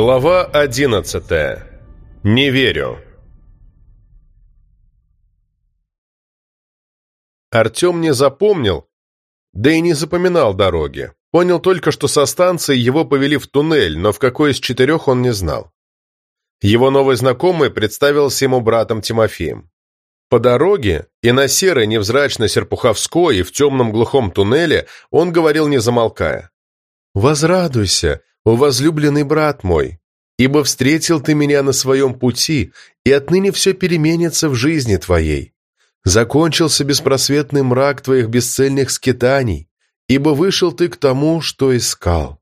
Глава одиннадцатая. Не верю. Артем не запомнил, да и не запоминал дороги. Понял только, что со станции его повели в туннель, но в какой из четырех он не знал. Его новый знакомый представился ему братом Тимофеем. По дороге и на серой невзрачно-серпуховской и в темном глухом туннеле он говорил не замолкая. «Возрадуйся, «О возлюбленный брат мой, ибо встретил ты меня на своем пути, и отныне все переменится в жизни твоей. Закончился беспросветный мрак твоих бесцельных скитаний, ибо вышел ты к тому, что искал».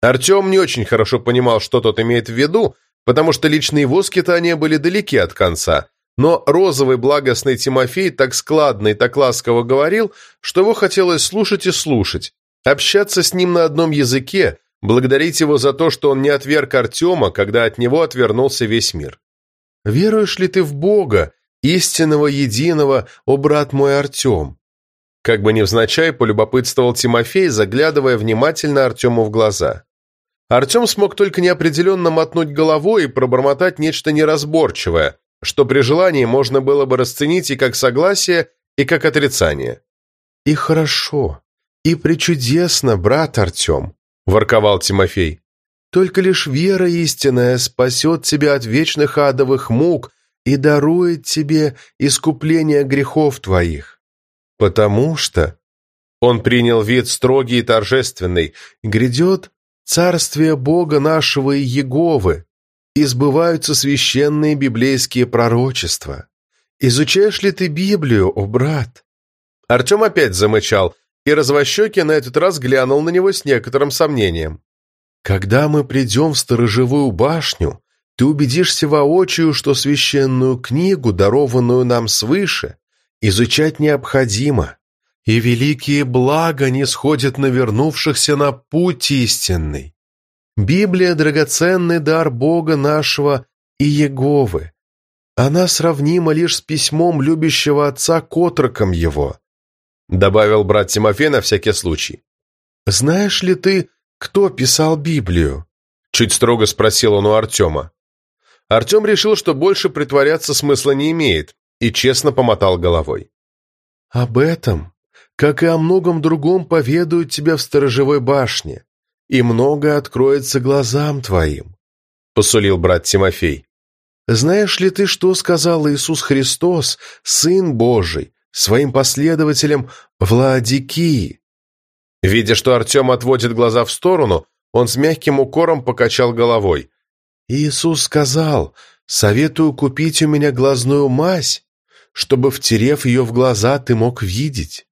Артем не очень хорошо понимал, что тот имеет в виду, потому что лично его скитания были далеки от конца, но розовый благостный Тимофей так складно и так ласково говорил, что его хотелось слушать и слушать, общаться с ним на одном языке, благодарить его за то, что он не отверг Артема, когда от него отвернулся весь мир. «Веруешь ли ты в Бога, истинного единого, о брат мой Артем?» Как бы невзначай полюбопытствовал Тимофей, заглядывая внимательно Артему в глаза. Артем смог только неопределенно мотнуть головой и пробормотать нечто неразборчивое, что при желании можно было бы расценить и как согласие, и как отрицание. «И хорошо, и причудесно, брат Артем», ворковал Тимофей. «Только лишь вера истинная спасет тебя от вечных адовых мук и дарует тебе искупление грехов твоих. Потому что...» Он принял вид строгий и торжественный. «Грядет царствие Бога нашего и Еговы, и сбываются священные библейские пророчества. Изучаешь ли ты Библию, о брат?» Артем опять замычал, и Развощекий на этот раз глянул на него с некоторым сомнением. «Когда мы придем в сторожевую башню, ты убедишься воочию, что священную книгу, дарованную нам свыше, изучать необходимо, и великие блага не сходят на вернувшихся на путь истинный. Библия – драгоценный дар Бога нашего и Еговы. Она сравнима лишь с письмом любящего отца к отрокам его, добавил брат Тимофей на всякий случай. «Знаешь ли ты, кто писал Библию?» Чуть строго спросил он у Артема. Артем решил, что больше притворяться смысла не имеет, и честно помотал головой. «Об этом, как и о многом другом, поведают тебя в сторожевой башне, и многое откроется глазам твоим», — посулил брат Тимофей. «Знаешь ли ты, что сказал Иисус Христос, Сын Божий, своим последователям Владики. Видя, что Артем отводит глаза в сторону, он с мягким укором покачал головой. «Иисус сказал, советую купить у меня глазную мазь, чтобы, втерев ее в глаза, ты мог видеть.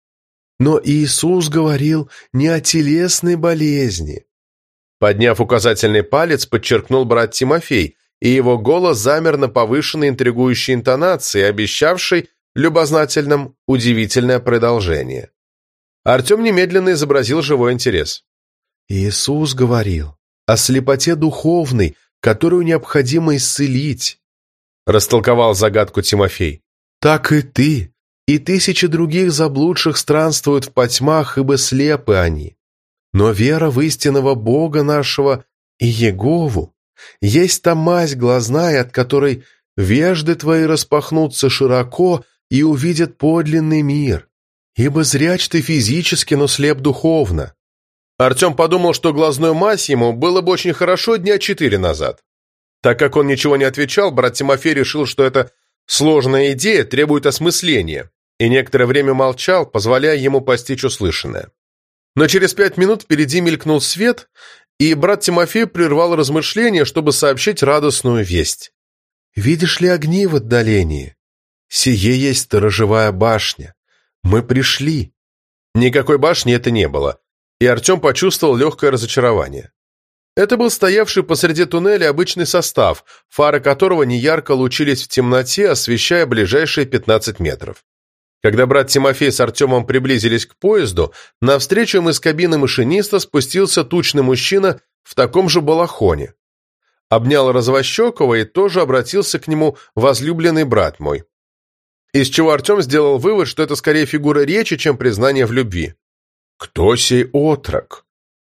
Но Иисус говорил не о телесной болезни». Подняв указательный палец, подчеркнул брат Тимофей, и его голос замер на повышенной интригующей интонации, обещавшей любознательном удивительное продолжение. Артем немедленно изобразил живой интерес. «Иисус говорил о слепоте духовной, которую необходимо исцелить», растолковал загадку Тимофей. «Так и ты, и тысячи других заблудших странствуют в потьмах, ибо слепы они. Но вера в истинного Бога нашего и Егову есть та мазь глазная, от которой вежды твои распахнутся широко, и увидят подлинный мир, ибо зряч ты физически, но слеп духовно». Артем подумал, что глазную мазь ему было бы очень хорошо дня четыре назад. Так как он ничего не отвечал, брат Тимофей решил, что эта сложная идея требует осмысления, и некоторое время молчал, позволяя ему постичь услышанное. Но через пять минут впереди мелькнул свет, и брат Тимофей прервал размышления, чтобы сообщить радостную весть. «Видишь ли огни в отдалении? Сие есть сторожевая башня. Мы пришли». Никакой башни это не было, и Артем почувствовал легкое разочарование. Это был стоявший посреди туннеля обычный состав, фары которого неярко лучились в темноте, освещая ближайшие 15 метров. Когда брат Тимофей с Артемом приблизились к поезду, навстречу им из кабины машиниста спустился тучный мужчина в таком же балахоне. Обнял Развощекова и тоже обратился к нему возлюбленный брат мой из чего Артем сделал вывод, что это скорее фигура речи, чем признание в любви. «Кто сей отрок?»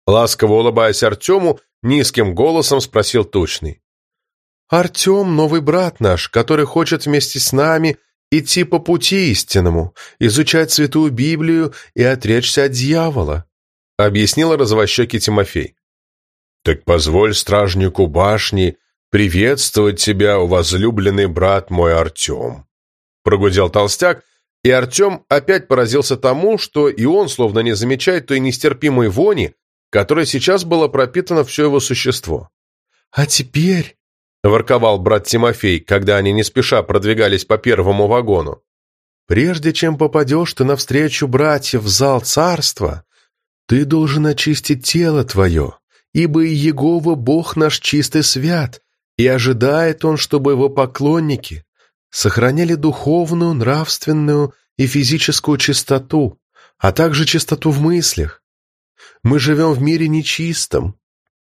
Ласково улыбаясь Артему, низким голосом спросил Тучный. «Артем — новый брат наш, который хочет вместе с нами идти по пути истинному, изучать Святую Библию и отречься от дьявола», — объяснил развощекий Тимофей. «Так позволь стражнику башни приветствовать тебя, возлюбленный брат мой Артем», — прогудел толстяк, и Артем опять поразился тому, что и он словно не замечает той нестерпимой вони, которой сейчас было пропитано все его существо. «А теперь...» — ворковал брат Тимофей, когда они не спеша продвигались по первому вагону. «Прежде чем попадешь ты навстречу братьев в зал царства, ты должен очистить тело твое, ибо и Егова Бог наш чистый свят, и ожидает Он, чтобы его поклонники сохраняли духовную, нравственную и физическую чистоту, а также чистоту в мыслях. Мы живем в мире нечистом».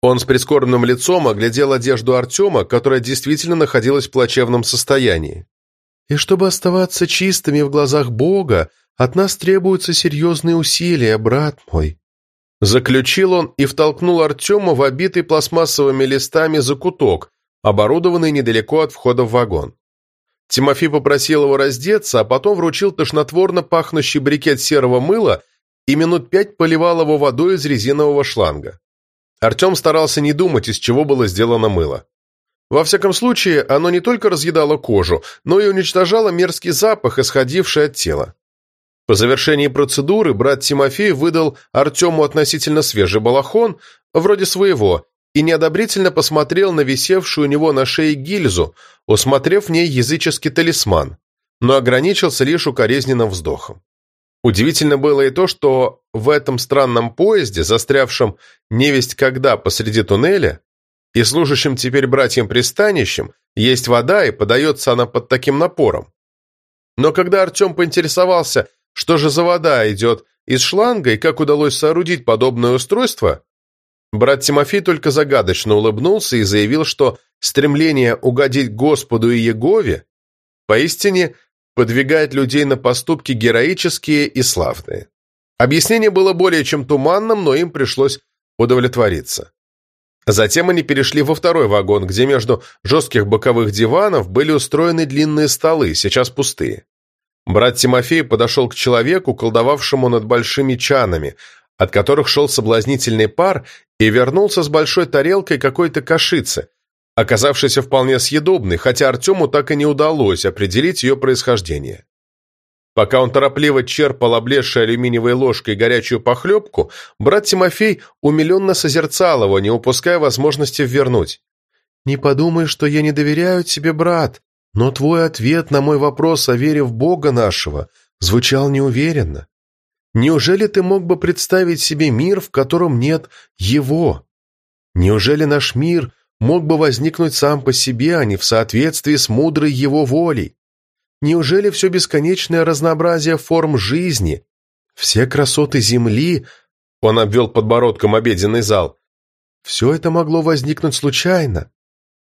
Он с прискорбным лицом оглядел одежду Артема, которая действительно находилась в плачевном состоянии. «И чтобы оставаться чистыми в глазах Бога, от нас требуются серьезные усилия, брат мой». Заключил он и втолкнул Артема в обитый пластмассовыми листами закуток, оборудованный недалеко от входа в вагон. Тимофей попросил его раздеться, а потом вручил тошнотворно пахнущий брикет серого мыла и минут пять поливал его водой из резинового шланга. Артем старался не думать, из чего было сделано мыло. Во всяком случае, оно не только разъедало кожу, но и уничтожало мерзкий запах, исходивший от тела. По завершении процедуры брат Тимофей выдал Артему относительно свежий балахон, вроде своего, и неодобрительно посмотрел на висевшую у него на шее гильзу, усмотрев в ней языческий талисман, но ограничился лишь укоризненным вздохом. Удивительно было и то, что в этом странном поезде, застрявшем невесть когда посреди туннеля, и служащим теперь братьям-пристанищем, есть вода и подается она под таким напором. Но когда Артем поинтересовался, что же за вода идет из шланга и как удалось соорудить подобное устройство, брат Тимофей только загадочно улыбнулся и заявил, что стремление угодить Господу и Егове поистине подвигает людей на поступки героические и славные. Объяснение было более чем туманным, но им пришлось удовлетвориться. Затем они перешли во второй вагон, где между жестких боковых диванов были устроены длинные столы, сейчас пустые. Брат Тимофей подошел к человеку, колдовавшему над большими чанами, от которых шел соблазнительный пар, и вернулся с большой тарелкой какой-то кашицы, оказавшейся вполне съедобной, хотя Артему так и не удалось определить ее происхождение. Пока он торопливо черпал облезшей алюминиевой ложкой горячую похлебку, брат Тимофей умиленно созерцал его, не упуская возможности вернуть. «Не подумай, что я не доверяю тебе, брат, но твой ответ на мой вопрос о вере в Бога нашего звучал неуверенно. Неужели ты мог бы представить себе мир, в котором нет Его? Неужели наш мир мог бы возникнуть сам по себе, а не в соответствии с мудрой его волей? Неужели все бесконечное разнообразие форм жизни, все красоты Земли, он обвел подбородком обеденный зал, все это могло возникнуть случайно?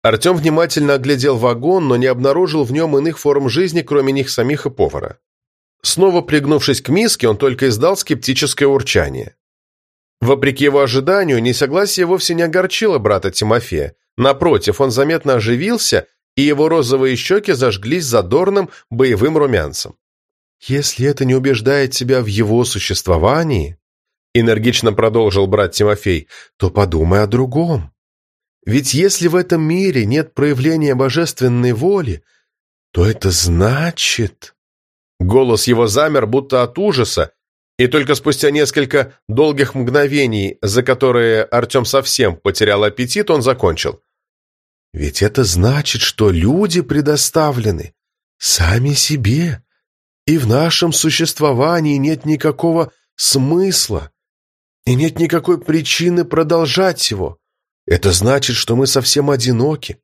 Артем внимательно оглядел вагон, но не обнаружил в нем иных форм жизни, кроме них самих и повара. Снова пригнувшись к миске, он только издал скептическое урчание. Вопреки его ожиданию, несогласие вовсе не огорчило брата Тимофея. Напротив, он заметно оживился, и его розовые щеки зажглись задорным боевым румянцем. «Если это не убеждает тебя в его существовании, — энергично продолжил брат Тимофей, — то подумай о другом. Ведь если в этом мире нет проявления божественной воли, то это значит...» Голос его замер, будто от ужаса, и только спустя несколько долгих мгновений, за которые Артем совсем потерял аппетит, он закончил. «Ведь это значит, что люди предоставлены сами себе, и в нашем существовании нет никакого смысла, и нет никакой причины продолжать его. Это значит, что мы совсем одиноки,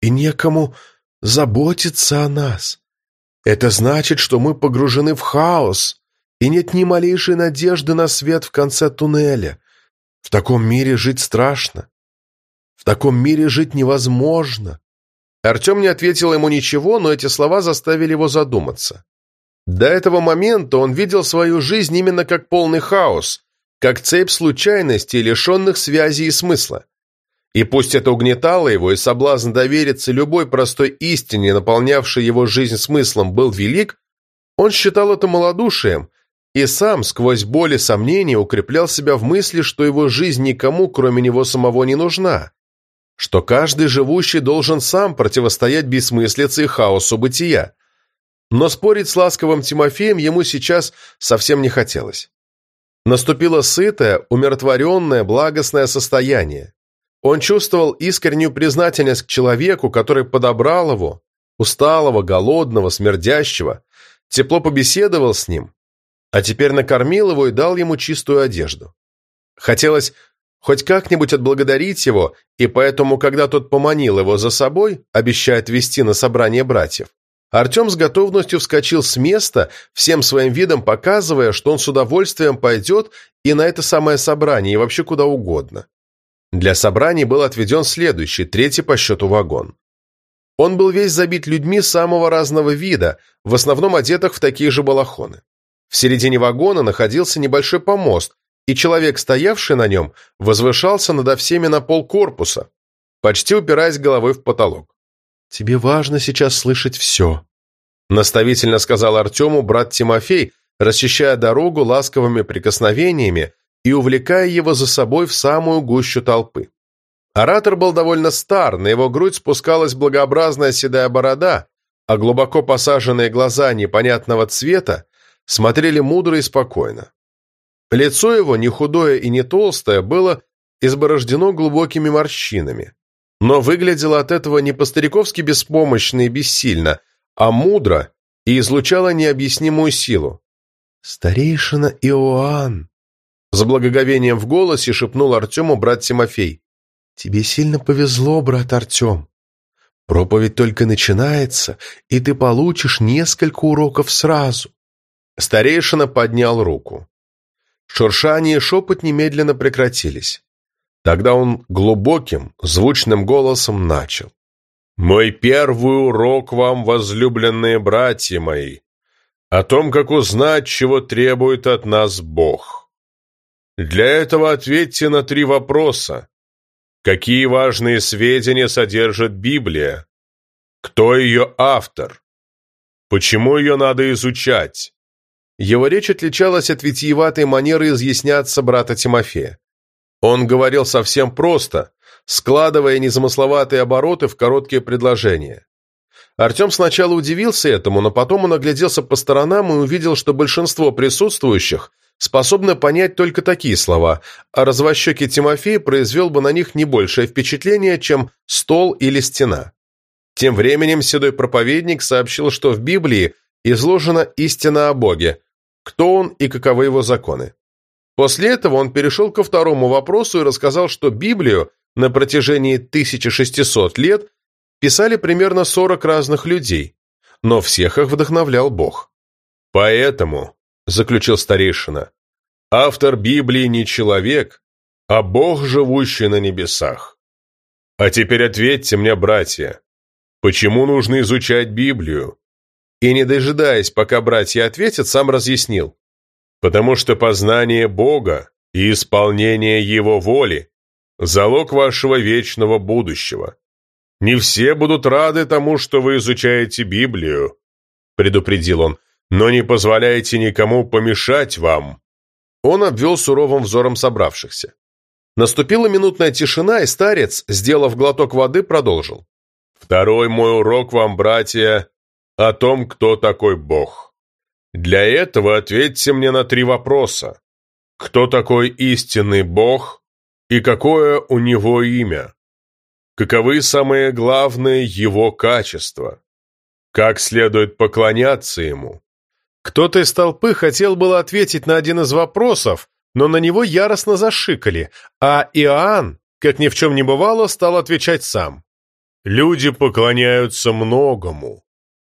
и некому заботиться о нас. Это значит, что мы погружены в хаос, и нет ни малейшей надежды на свет в конце туннеля. В таком мире жить страшно. В таком мире жить невозможно. Артем не ответил ему ничего, но эти слова заставили его задуматься. До этого момента он видел свою жизнь именно как полный хаос, как цепь случайностей, лишенных связи и смысла. И пусть это угнетало его, и соблазн довериться любой простой истине, наполнявшей его жизнь смыслом, был велик, он считал это малодушием, и сам, сквозь боли сомнения, укреплял себя в мысли, что его жизнь никому, кроме него самого, не нужна, что каждый живущий должен сам противостоять бессмыслице и хаосу бытия. Но спорить с ласковым Тимофеем ему сейчас совсем не хотелось. Наступило сытое, умиротворенное, благостное состояние. Он чувствовал искреннюю признательность к человеку, который подобрал его, усталого, голодного, смердящего, тепло побеседовал с ним, а теперь накормил его и дал ему чистую одежду. Хотелось хоть как-нибудь отблагодарить его, и поэтому, когда тот поманил его за собой, обещая отвезти на собрание братьев, Артем с готовностью вскочил с места, всем своим видом показывая, что он с удовольствием пойдет и на это самое собрание, и вообще куда угодно. Для собраний был отведен следующий, третий по счету вагон. Он был весь забит людьми самого разного вида, в основном одетых в такие же балахоны. В середине вагона находился небольшой помост, и человек, стоявший на нем, возвышался надо всеми на пол корпуса, почти упираясь головой в потолок. «Тебе важно сейчас слышать все», — наставительно сказал Артему брат Тимофей, расчищая дорогу ласковыми прикосновениями и увлекая его за собой в самую гущу толпы. Оратор был довольно стар, на его грудь спускалась благообразная седая борода, а глубоко посаженные глаза непонятного цвета смотрели мудро и спокойно. Лицо его, не худое и не толстое, было изборождено глубокими морщинами, но выглядело от этого не по-стариковски беспомощно и бессильно, а мудро и излучало необъяснимую силу. «Старейшина Иоанн!» С благоговением в голосе шепнул Артему брат Тимофей. «Тебе сильно повезло, брат Артем. Проповедь только начинается, и ты получишь несколько уроков сразу». Старейшина поднял руку. Шуршание и шепот немедленно прекратились. Тогда он глубоким, звучным голосом начал. «Мой первый урок вам, возлюбленные братья мои, о том, как узнать, чего требует от нас Бог». Для этого ответьте на три вопроса. Какие важные сведения содержит Библия? Кто ее автор? Почему ее надо изучать? Его речь отличалась от витиеватой манеры изъясняться брата Тимофея. Он говорил совсем просто, складывая незамысловатые обороты в короткие предложения. Артем сначала удивился этому, но потом он огляделся по сторонам и увидел, что большинство присутствующих способна понять только такие слова, а развощекий Тимофей произвел бы на них не большее впечатление, чем стол или стена. Тем временем седой проповедник сообщил, что в Библии изложена истина о Боге, кто он и каковы его законы. После этого он перешел ко второму вопросу и рассказал, что Библию на протяжении 1600 лет писали примерно 40 разных людей, но всех их вдохновлял Бог. Поэтому, заключил старейшина. Автор Библии не человек, а Бог, живущий на небесах. А теперь ответьте мне, братья, почему нужно изучать Библию? И не дожидаясь, пока братья ответят, сам разъяснил. Потому что познание Бога и исполнение Его воли – залог вашего вечного будущего. Не все будут рады тому, что вы изучаете Библию, предупредил он, но не позволяйте никому помешать вам». Он обвел суровым взором собравшихся. Наступила минутная тишина, и старец, сделав глоток воды, продолжил. «Второй мой урок вам, братья, о том, кто такой Бог. Для этого ответьте мне на три вопроса. Кто такой истинный Бог и какое у него имя? Каковы самые главные его качества? Как следует поклоняться ему? Кто-то из толпы хотел было ответить на один из вопросов, но на него яростно зашикали, а Иоанн, как ни в чем не бывало, стал отвечать сам. «Люди поклоняются многому,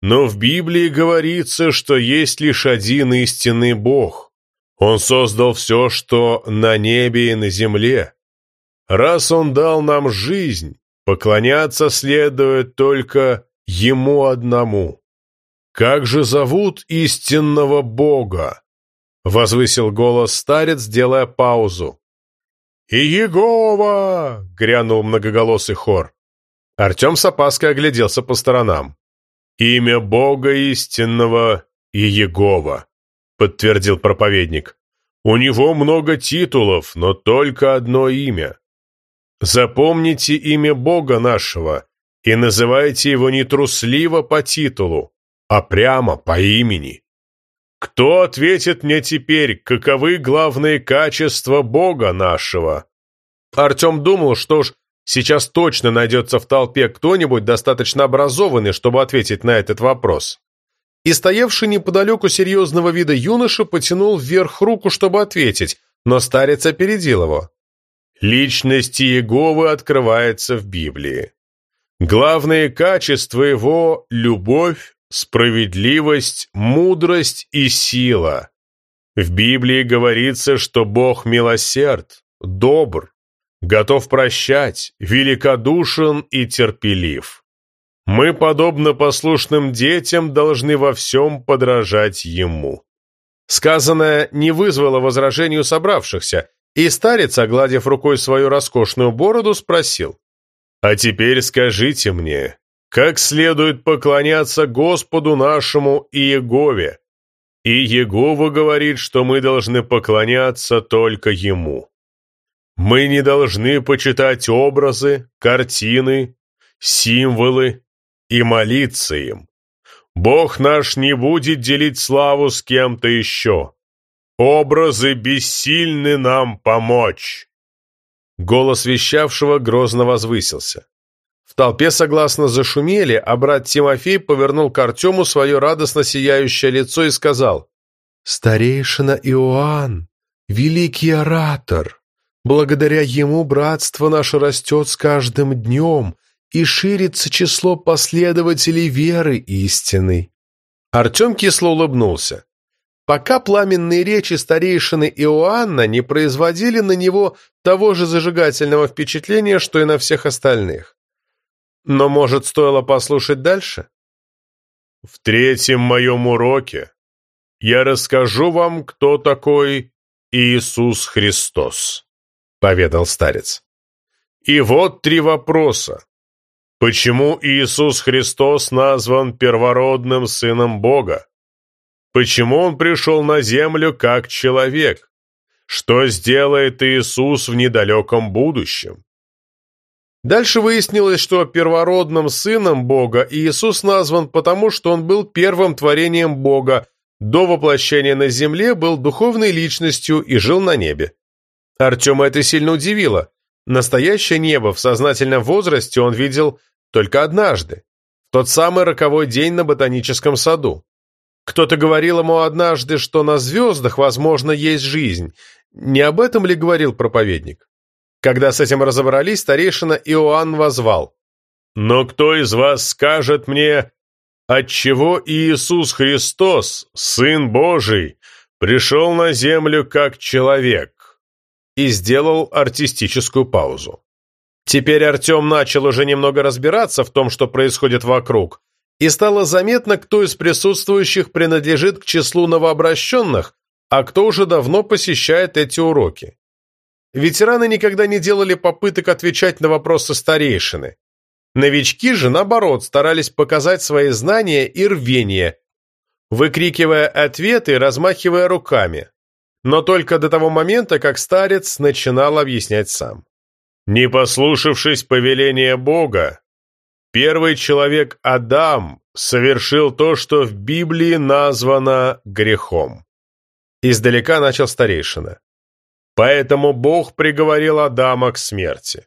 но в Библии говорится, что есть лишь один истинный Бог. Он создал все, что на небе и на земле. Раз Он дал нам жизнь, поклоняться следует только Ему одному». Как же зовут истинного Бога? — возвысил голос старец, делая паузу. «И Егова!» — грянул многоголосый хор. Артем с опаской огляделся по сторонам. «Имя Бога истинного и Егова», — подтвердил проповедник. «У него много титулов, но только одно имя. Запомните имя Бога нашего и называйте его не трусливо по титулу, а прямо по имени. Кто ответит мне теперь, каковы главные качества Бога нашего?» Артем думал, что ж, сейчас точно найдется в толпе кто-нибудь достаточно образованный, чтобы ответить на этот вопрос. И стоявший неподалеку серьезного вида юноша потянул вверх руку, чтобы ответить, но старец опередил его. Личность Иеговы открывается в Библии. Главные качества его – любовь, справедливость, мудрость и сила. В Библии говорится, что Бог милосерд, добр, готов прощать, великодушен и терпелив. Мы, подобно послушным детям, должны во всем подражать Ему. Сказанное не вызвало возражений у собравшихся, и старец, огладив рукой свою роскошную бороду, спросил, «А теперь скажите мне, как следует поклоняться Господу нашему Иегове?» И Егова говорит, что мы должны поклоняться только Ему. Мы не должны почитать образы, картины, символы и молиться им. Бог наш не будет делить славу с кем-то еще. Образы бессильны нам помочь. Голос вещавшего грозно возвысился. В толпе согласно зашумели, а брат Тимофей повернул к Артему свое радостно сияющее лицо и сказал, «Старейшина Иоанн, великий оратор!» Благодаря ему братство наше растет с каждым днем, и ширится число последователей веры истинной». Артем кисло улыбнулся. Пока пламенные речи старейшины Иоанна не производили на него того же зажигательного впечатления, что и на всех остальных. Но, может, стоило послушать дальше? «В третьем моем уроке я расскажу вам, кто такой Иисус Христос» поведал старец. И вот три вопроса. Почему Иисус Христос назван первородным Сыном Бога? Почему Он пришел на землю как человек? Что сделает Иисус в недалеком будущем? Дальше выяснилось, что первородным Сыном Бога Иисус назван потому, что Он был первым творением Бога, до воплощения на земле был духовной личностью и жил на небе. Артема это сильно удивило. Настоящее небо в сознательном возрасте он видел только однажды, в тот самый роковой день на ботаническом саду. Кто-то говорил ему однажды, что на звездах, возможно, есть жизнь. Не об этом ли говорил проповедник? Когда с этим разобрались, старейшина Иоанн возвал. «Но кто из вас скажет мне, отчего Иисус Христос, Сын Божий, пришел на землю как человек?» и сделал артистическую паузу. Теперь Артем начал уже немного разбираться в том, что происходит вокруг, и стало заметно, кто из присутствующих принадлежит к числу новообращенных, а кто уже давно посещает эти уроки. Ветераны никогда не делали попыток отвечать на вопросы старейшины. Новички же, наоборот, старались показать свои знания и рвение, выкрикивая ответы и размахивая руками, но только до того момента, как старец начинал объяснять сам. «Не послушавшись повеления Бога, первый человек Адам совершил то, что в Библии названо грехом». Издалека начал старейшина. Поэтому Бог приговорил Адама к смерти.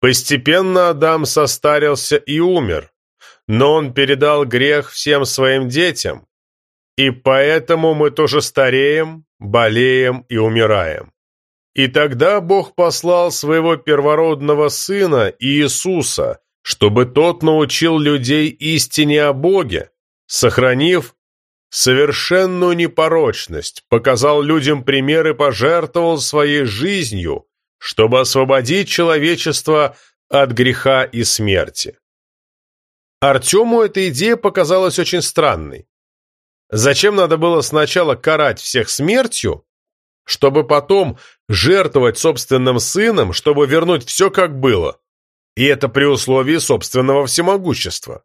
Постепенно Адам состарился и умер, но он передал грех всем своим детям, и поэтому мы тоже стареем, болеем и умираем. И тогда Бог послал своего первородного Сына Иисуса, чтобы Тот научил людей истине о Боге, сохранив совершенную непорочность, показал людям пример и пожертвовал своей жизнью, чтобы освободить человечество от греха и смерти. Артему эта идея показалась очень странной. Зачем надо было сначала карать всех смертью, чтобы потом жертвовать собственным сыном, чтобы вернуть все как было? И это при условии собственного всемогущества.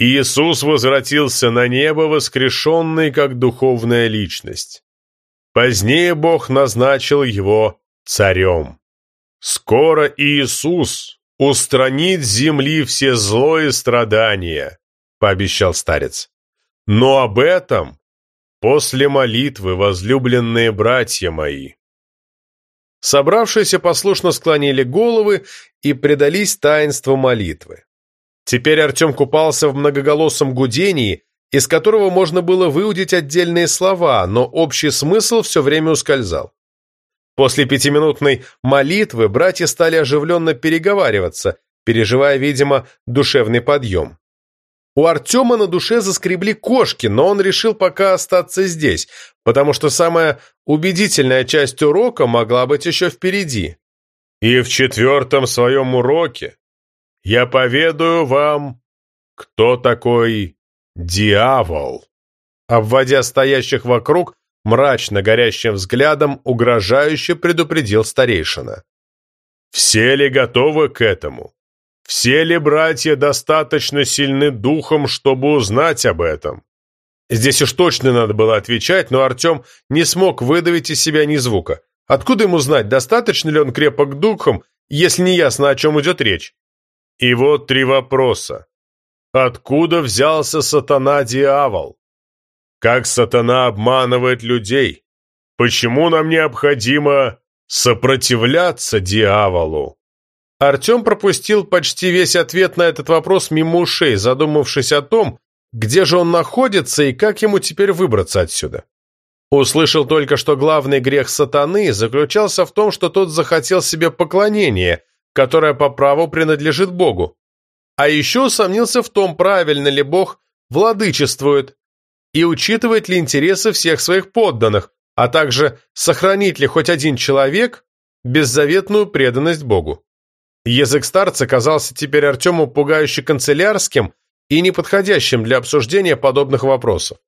Иисус возвратился на небо, воскрешенный как духовная личность. Позднее Бог назначил его царем. Скоро Иисус устранит с земли все зло и страдания, пообещал старец. Но об этом после молитвы, возлюбленные братья мои. Собравшиеся послушно склонили головы и предались таинству молитвы. Теперь Артем купался в многоголосом гудении, из которого можно было выудить отдельные слова, но общий смысл все время ускользал. После пятиминутной молитвы братья стали оживленно переговариваться, переживая, видимо, душевный подъем. У Артема на душе заскребли кошки, но он решил пока остаться здесь, потому что самая убедительная часть урока могла быть еще впереди. И в четвертом своем уроке я поведаю вам, кто такой дьявол». Обводя стоящих вокруг, мрачно горящим взглядом, угрожающе предупредил старейшина. «Все ли готовы к этому? Все ли братья достаточно сильны духом, чтобы узнать об этом?» Здесь уж точно надо было отвечать, но Артем не смог выдавить из себя ни звука. Откуда ему знать, достаточно ли он крепок духом, если не ясно, о чем идет речь? И вот три вопроса. Откуда взялся сатана-дьявол? Как сатана обманывает людей? Почему нам необходимо сопротивляться дьяволу? Артем пропустил почти весь ответ на этот вопрос мимо ушей, задумавшись о том, где же он находится и как ему теперь выбраться отсюда. Услышал только, что главный грех сатаны заключался в том, что тот захотел себе поклонения, которая по праву принадлежит Богу. А еще усомнился в том, правильно ли Бог владычествует и учитывает ли интересы всех своих подданных, а также сохранит ли хоть один человек беззаветную преданность Богу. Язык старца казался теперь Артему пугающе канцелярским и неподходящим для обсуждения подобных вопросов.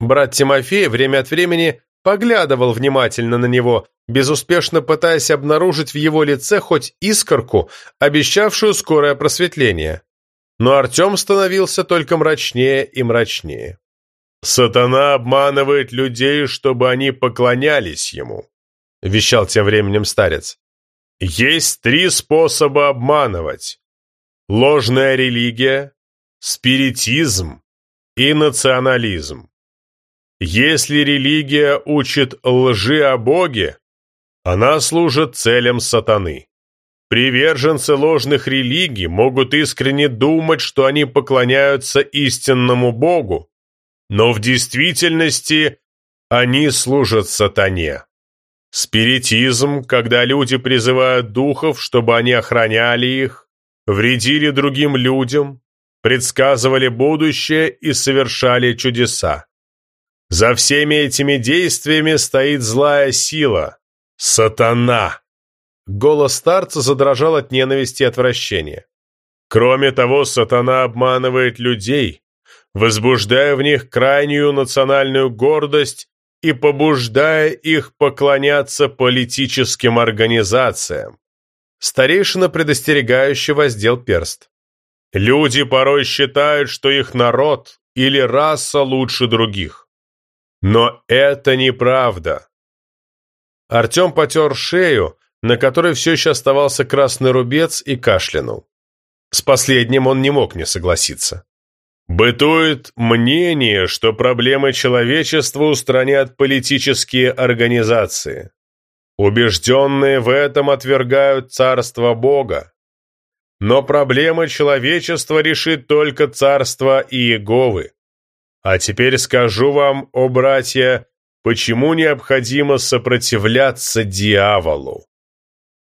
Брат Тимофей время от времени поглядывал внимательно на него, безуспешно пытаясь обнаружить в его лице хоть искорку, обещавшую скорое просветление. Но Артем становился только мрачнее и мрачнее. «Сатана обманывает людей, чтобы они поклонялись ему», — вещал тем временем старец. «Есть три способа обманывать. Ложная религия, спиритизм и национализм. Если религия учит лжи о Боге, она служит целям сатаны. Приверженцы ложных религий могут искренне думать, что они поклоняются истинному Богу, но в действительности они служат сатане. Спиритизм, когда люди призывают духов, чтобы они охраняли их, вредили другим людям, предсказывали будущее и совершали чудеса. За всеми этими действиями стоит злая сила – сатана. Голос старца задрожал от ненависти и отвращения. Кроме того, сатана обманывает людей, возбуждая в них крайнюю национальную гордость и побуждая их поклоняться политическим организациям. Старейшина предостерегающе воздел перст. Люди порой считают, что их народ или раса лучше других. Но это неправда. Артем потер шею, на которой все еще оставался красный рубец, и кашлянул. С последним он не мог не согласиться. Бытует мнение, что проблемы человечества устранят политические организации. Убежденные в этом отвергают царство Бога. Но проблемы человечества решит только царство Иеговы. А теперь скажу вам, о братья, почему необходимо сопротивляться дьяволу.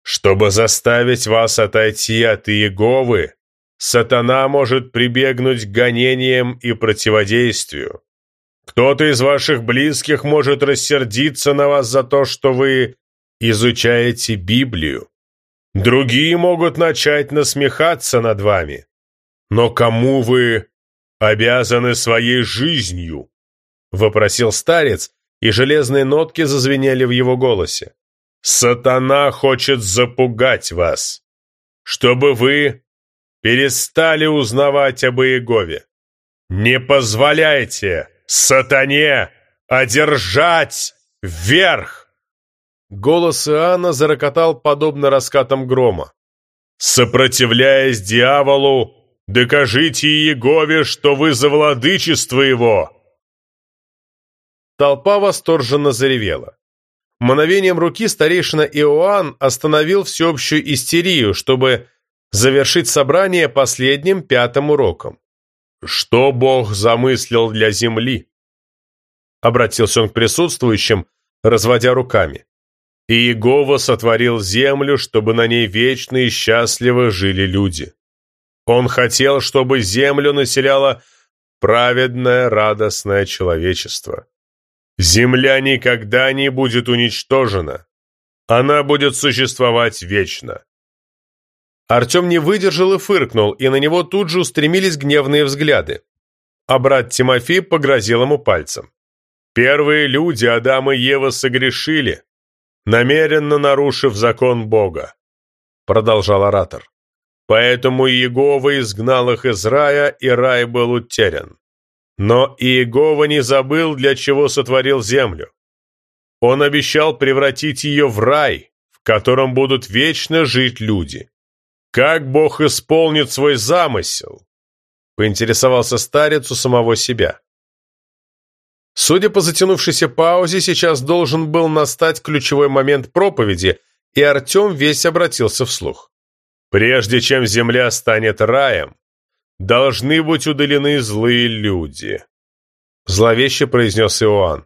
Чтобы заставить вас отойти от Иеговы, сатана может прибегнуть к гонениям и противодействию. Кто-то из ваших близких может рассердиться на вас за то, что вы изучаете Библию. Другие могут начать насмехаться над вами. Но кому вы обязаны своей жизнью. — вопросил старец, и железные нотки зазвенели в его голосе. «Сатана хочет запугать вас, чтобы вы перестали узнавать об Иегове. Не позволяйте сатане одержать вверх!» Голос Иоанна зарокотал подобно раскатам грома. «Сопротивляясь дьяволу, докажите Иегове, что вы за владычество его!» Толпа восторженно заревела. Мановением руки старейшина Иоанн остановил всеобщую истерию, чтобы завершить собрание последним пятым уроком. «Что Бог замыслил для земли?» Обратился он к присутствующим, разводя руками. «И Иегова сотворил землю, чтобы на ней вечно и счастливо жили люди. Он хотел, чтобы землю населяло праведное, радостное человечество. Земля никогда не будет уничтожена. Она будет существовать вечно. Артем не выдержал и фыркнул, и на него тут же устремились гневные взгляды. А брат Тимофей погрозил ему пальцем. «Первые люди, Адам и Ева, согрешили, намеренно нарушив закон Бога», продолжал оратор. «Поэтому Иегова изгнал их из рая, и рай был утерян. Но Иегова не забыл, для чего сотворил землю. Он обещал превратить ее в рай, в котором будут вечно жить люди. Как Бог исполнит свой замысел? Поинтересовался старец у самого себя. Судя по затянувшейся паузе, сейчас должен был настать ключевой момент проповеди, и Артем весь обратился вслух. «Прежде чем земля станет раем, должны быть удалены злые люди», — зловеще произнес Иоанн.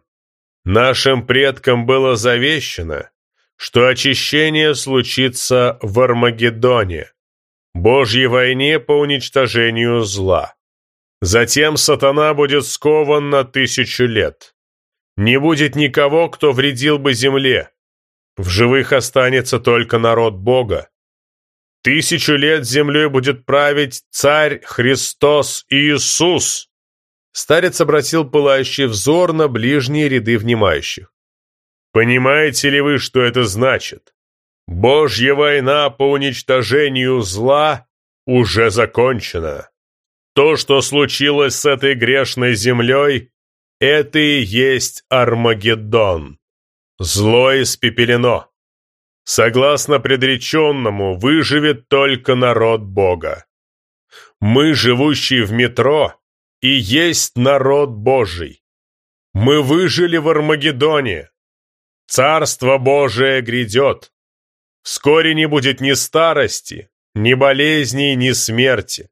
«Нашим предкам было завещено, что очищение случится в Армагеддоне, Божьей войне по уничтожению зла. Затем сатана будет скован на тысячу лет. Не будет никого, кто вредил бы земле. В живых останется только народ Бога, Тысячу лет землей будет править царь Христос Иисус!» Старец обратил пылающий взор на ближние ряды внимающих. «Понимаете ли вы, что это значит? Божья война по уничтожению зла уже закончена. То, что случилось с этой грешной землей, это и есть Армагеддон. Зло испепелено. Согласно предреченному, выживет только народ Бога. Мы, живущие в метро, и есть народ Божий. Мы выжили в Армагеддоне. Царство Божие грядет. Вскоре не будет ни старости, ни болезней, ни смерти.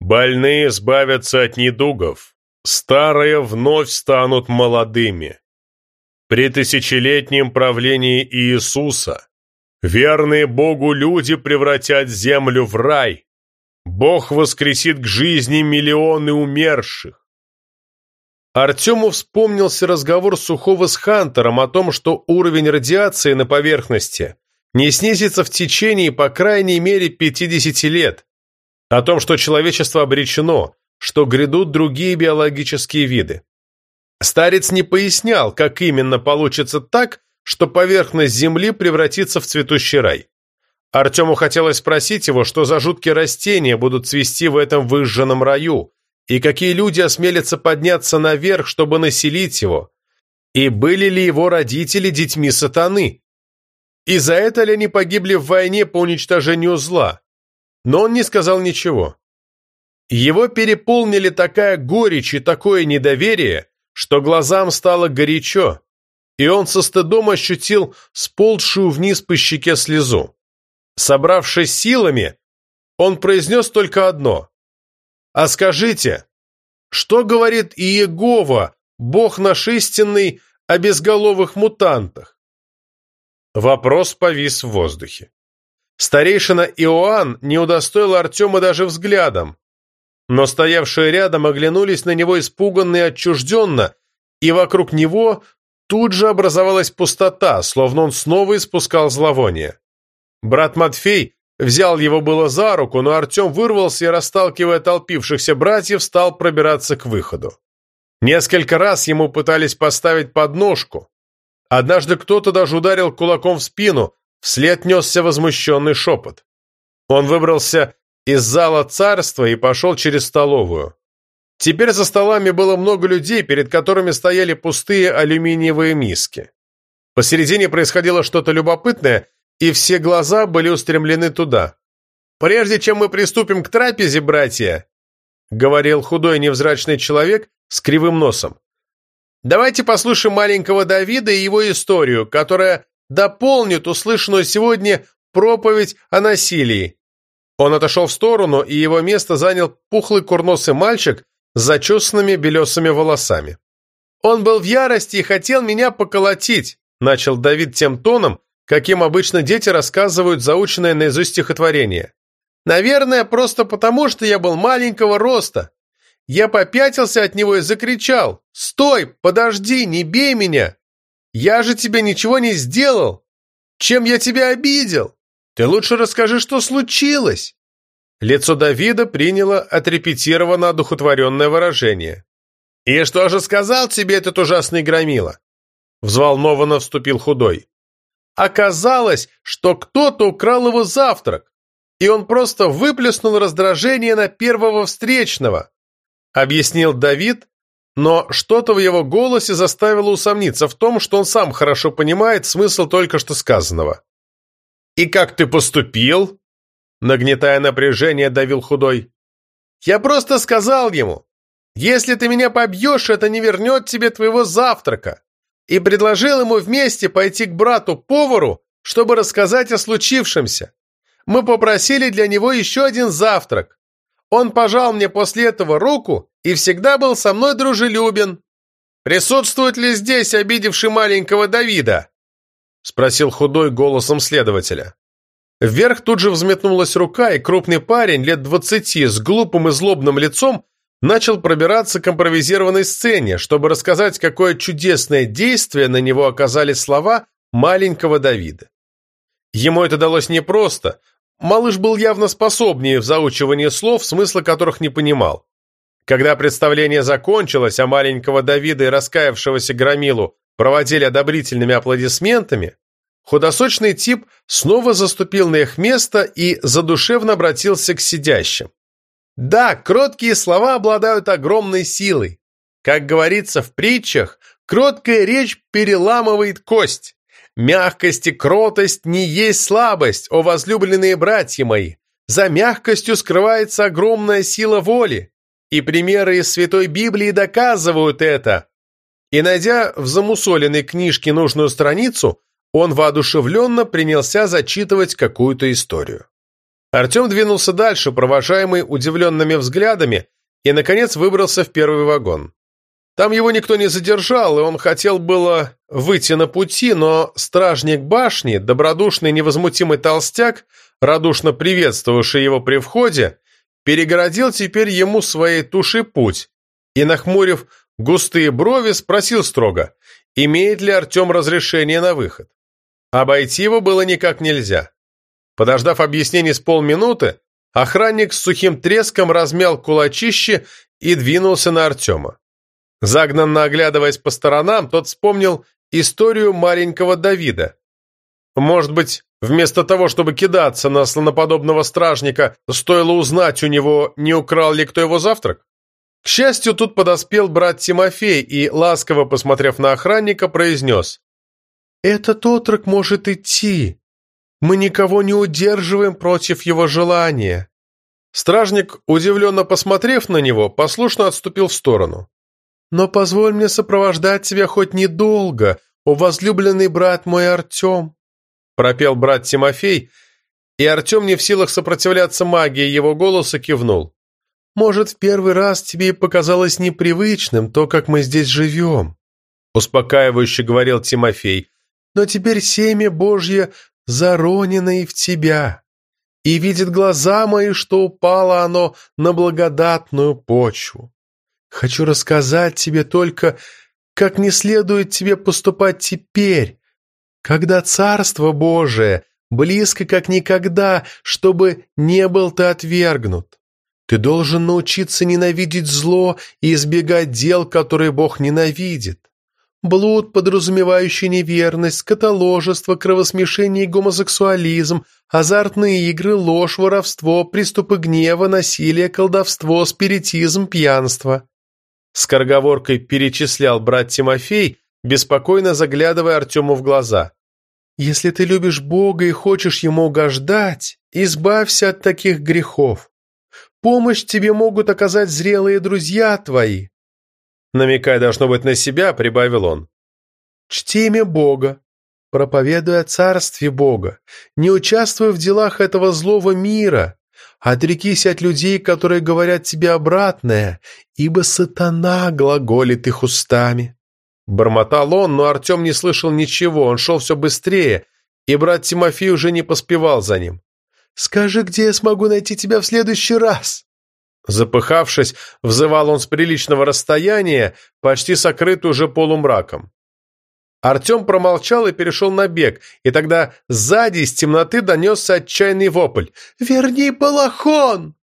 Больные избавятся от недугов, старые вновь станут молодыми. При тысячелетнем правлении Иисуса Верные Богу люди превратят землю в рай. Бог воскресит к жизни миллионы умерших. Артему вспомнился разговор Сухого с Хантером о том, что уровень радиации на поверхности не снизится в течение, по крайней мере, 50 лет, о том, что человечество обречено, что грядут другие биологические виды. Старец не пояснял, как именно получится так, что поверхность земли превратится в цветущий рай. Артему хотелось спросить его, что за жуткие растения будут цвести в этом выжженном раю, и какие люди осмелятся подняться наверх, чтобы населить его, и были ли его родители детьми сатаны, и за это ли они погибли в войне по уничтожению зла. Но он не сказал ничего. Его переполнили такая горечь и такое недоверие, что глазам стало горячо, и он со стыдом ощутил сползшую вниз по щеке слезу. Собравшись силами, он произнес только одно. «А скажите, что говорит Иегова, бог наш истинный, о безголовых мутантах?» Вопрос повис в воздухе. Старейшина Иоанн не удостоил Артема даже взглядом, но стоявшие рядом оглянулись на него испуганно и отчужденно, и вокруг него Тут же образовалась пустота, словно он снова испускал зловоние. Брат Матфей взял его было за руку, но Артем вырвался и, расталкивая толпившихся братьев, стал пробираться к выходу. Несколько раз ему пытались поставить подножку. Однажды кто-то даже ударил кулаком в спину, вслед несся возмущенный шепот. Он выбрался из зала царства и пошел через столовую. Теперь за столами было много людей, перед которыми стояли пустые алюминиевые миски. Посередине происходило что-то любопытное, и все глаза были устремлены туда. «Прежде чем мы приступим к трапезе, братья», — говорил худой невзрачный человек с кривым носом, «давайте послушаем маленького Давида и его историю, которая дополнит услышанную сегодня проповедь о насилии». Он отошел в сторону, и его место занял пухлый курносый мальчик зачесанными белесыми волосами. «Он был в ярости и хотел меня поколотить», — начал Давид тем тоном, каким обычно дети рассказывают заученное наизусть стихотворение. «Наверное, просто потому, что я был маленького роста. Я попятился от него и закричал «Стой! Подожди! Не бей меня! Я же тебе ничего не сделал! Чем я тебя обидел? Ты лучше расскажи, что случилось!» Лицо Давида приняло отрепетированно одухотворенное выражение. «И что же сказал тебе этот ужасный громила?» Взволнованно вступил худой. Оказалось, что кто-то украл его завтрак, и он просто выплеснул раздражение на первого встречного, объяснил Давид, но что-то в его голосе заставило усомниться в том, что он сам хорошо понимает смысл только что сказанного. «И как ты поступил?» Нагнетая напряжение, давил худой. «Я просто сказал ему, если ты меня побьешь, это не вернет тебе твоего завтрака и предложил ему вместе пойти к брату-повару, чтобы рассказать о случившемся. Мы попросили для него еще один завтрак. Он пожал мне после этого руку и всегда был со мной дружелюбен. «Присутствует ли здесь обидевший маленького Давида?» — спросил худой голосом следователя. Вверх тут же взметнулась рука, и крупный парень лет двадцати с глупым и злобным лицом начал пробираться к импровизированной сцене, чтобы рассказать, какое чудесное действие на него оказали слова маленького Давида. Ему это далось непросто. Малыш был явно способнее в заучивании слов, смысла которых не понимал. Когда представление закончилось, а маленького Давида и раскаявшегося Громилу проводили одобрительными аплодисментами, худосочный тип снова заступил на их место и задушевно обратился к сидящим. Да, кроткие слова обладают огромной силой. Как говорится в притчах, кроткая речь переламывает кость. Мягкость и кротость не есть слабость, о возлюбленные братья мои. За мягкостью скрывается огромная сила воли, и примеры из Святой Библии доказывают это. И найдя в замусоленной книжке нужную страницу, он воодушевленно принялся зачитывать какую-то историю. Артем двинулся дальше, провожаемый удивленными взглядами, и, наконец, выбрался в первый вагон. Там его никто не задержал, и он хотел было выйти на пути, но стражник башни, добродушный невозмутимый толстяк, радушно приветствовавший его при входе, перегородил теперь ему своей туши путь и, нахмурив густые брови, спросил строго, имеет ли Артем разрешение на выход. Обойти его было никак нельзя. Подождав объяснений с полминуты, охранник с сухим треском размял кулачище и двинулся на Артема. Загнанно оглядываясь по сторонам, тот вспомнил историю маленького Давида. Может быть, вместо того, чтобы кидаться на слоноподобного стражника, стоило узнать у него, не украл ли кто его завтрак? К счастью, тут подоспел брат Тимофей и, ласково посмотрев на охранника, произнес «Этот отрок может идти. Мы никого не удерживаем против его желания». Стражник, удивленно посмотрев на него, послушно отступил в сторону. «Но позволь мне сопровождать тебя хоть недолго, о возлюбленный брат мой Артем», пропел брат Тимофей, и Артем, не в силах сопротивляться магии его голоса, кивнул. «Может, в первый раз тебе и показалось непривычным то, как мы здесь живем», успокаивающе говорил Тимофей, «но теперь семя Божье заронено и в тебя, и видит глаза мои, что упало оно на благодатную почву. Хочу рассказать тебе только, как не следует тебе поступать теперь, когда Царство Божие близко как никогда, чтобы не был ты отвергнут. Ты должен научиться ненавидеть зло и избегать дел, которые Бог ненавидит. Блуд, подразумевающий неверность, скотоложество, кровосмешение и гомосексуализм, азартные игры, ложь, воровство, приступы гнева, насилие, колдовство, спиритизм, пьянство. Скороговоркой перечислял брат Тимофей, беспокойно заглядывая Артему в глаза. «Если ты любишь Бога и хочешь Ему угождать, избавься от таких грехов. Помощь тебе могут оказать зрелые друзья твои, намекая, должно быть, на себя, прибавил он. «Чти имя Бога, проповедуй о царстве Бога, не участвуй в делах этого злого мира, отрекись от людей, которые говорят тебе обратное, ибо сатана глаголит их устами». Бормотал он, но Артем не слышал ничего, он шел все быстрее, и брат Тимофей уже не поспевал за ним. «Скажи, где я смогу найти тебя в следующий раз?» Запыхавшись, взывал он с приличного расстояния, почти сокрытый уже полумраком. Артем промолчал и перешел на бег, и тогда сзади из темноты донесся отчаянный вопль. «Верни балахон!»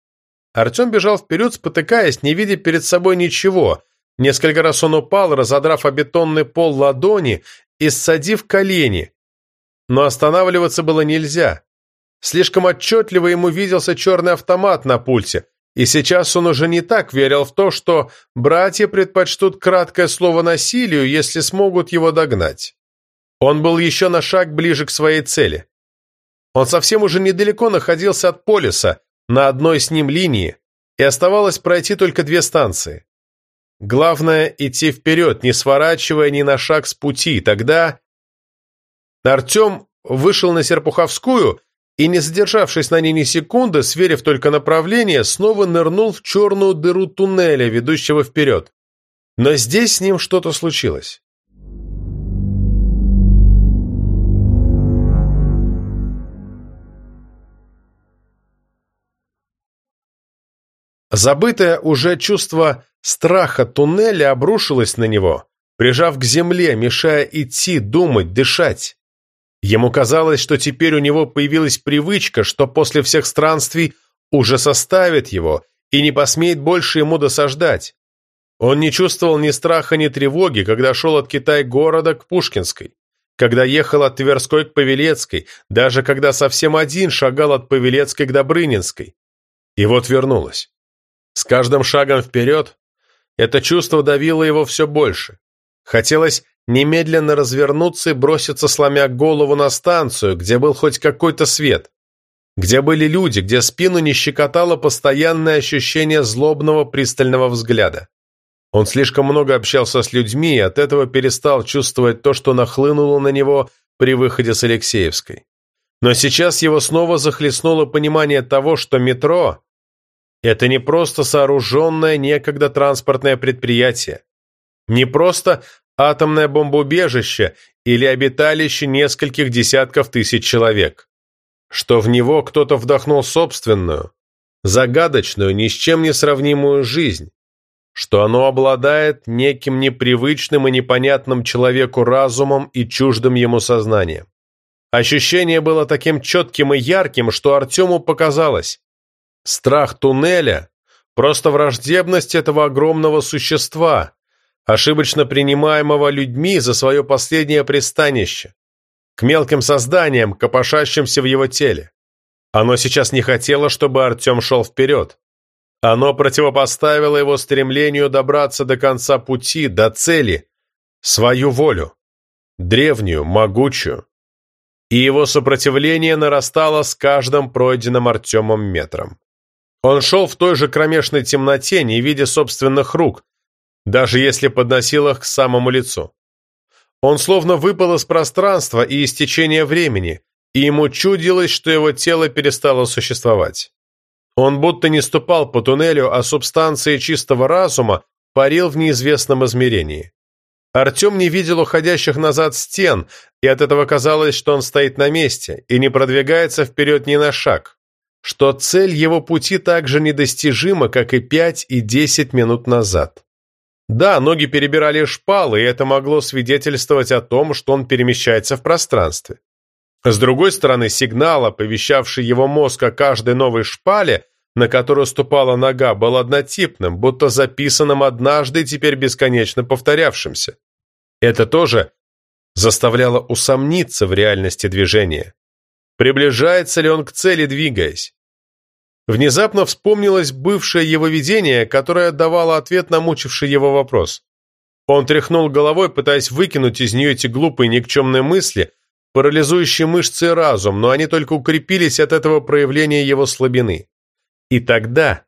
Артем бежал вперед, спотыкаясь, не видя перед собой ничего. Несколько раз он упал, разодрав о бетонный пол ладони и ссадив колени. Но останавливаться было нельзя. Слишком отчетливо ему виделся черный автомат на пульсе, и сейчас он уже не так верил в то, что братья предпочтут краткое слово насилию, если смогут его догнать. Он был еще на шаг ближе к своей цели. Он совсем уже недалеко находился от полиса, на одной с ним линии, и оставалось пройти только две станции. Главное – идти вперед, не сворачивая ни на шаг с пути. Тогда Артем вышел на Серпуховскую и, не задержавшись на ней ни секунды, сверив только направление, снова нырнул в черную дыру туннеля, ведущего вперед. Но здесь с ним что-то случилось. Забытое уже чувство страха туннеля обрушилось на него, прижав к земле, мешая идти, думать, дышать. Ему казалось, что теперь у него появилась привычка, что после всех странствий уже составит его и не посмеет больше ему досаждать. Он не чувствовал ни страха, ни тревоги, когда шел от Китай-города к Пушкинской, когда ехал от Тверской к Павелецкой, даже когда совсем один шагал от Павелецкой к Добрынинской. И вот вернулось. С каждым шагом вперед это чувство давило его все больше. Хотелось немедленно развернуться и броситься, сломя голову на станцию, где был хоть какой-то свет, где были люди, где спину не щекотало постоянное ощущение злобного пристального взгляда. Он слишком много общался с людьми и от этого перестал чувствовать то, что нахлынуло на него при выходе с Алексеевской. Но сейчас его снова захлестнуло понимание того, что метро – это не просто сооруженное некогда транспортное предприятие, не просто атомное бомбоубежище или обиталище нескольких десятков тысяч человек. Что в него кто-то вдохнул собственную, загадочную, ни с чем не сравнимую жизнь. Что оно обладает неким непривычным и непонятным человеку разумом и чуждым ему сознанием. Ощущение было таким четким и ярким, что Артему показалось. Страх туннеля – просто враждебность этого огромного существа, ошибочно принимаемого людьми за свое последнее пристанище, к мелким созданиям, копошащимся в его теле. Оно сейчас не хотело, чтобы Артем шел вперед. Оно противопоставило его стремлению добраться до конца пути, до цели, свою волю, древнюю, могучую. И его сопротивление нарастало с каждым пройденным Артемом метром. Он шел в той же кромешной темноте, не видя собственных рук, даже если подносил их к самому лицу. Он словно выпал из пространства и из течения времени, и ему чудилось, что его тело перестало существовать. Он будто не ступал по туннелю, а субстанции чистого разума парил в неизвестном измерении. Артем не видел уходящих назад стен, и от этого казалось, что он стоит на месте и не продвигается вперед ни на шаг, что цель его пути так же недостижима, как и пять и десять минут назад. Да, ноги перебирали шпалы, и это могло свидетельствовать о том, что он перемещается в пространстве. С другой стороны, сигнал, оповещавший его мозг о каждой новой шпале, на которую ступала нога, был однотипным, будто записанным однажды и теперь бесконечно повторявшимся. Это тоже заставляло усомниться в реальности движения. Приближается ли он к цели, двигаясь? Внезапно вспомнилось бывшее его видение, которое давало ответ на мучивший его вопрос. Он тряхнул головой, пытаясь выкинуть из нее эти глупые никчемные мысли, парализующие мышцы и разум, но они только укрепились от этого проявления его слабины. И тогда,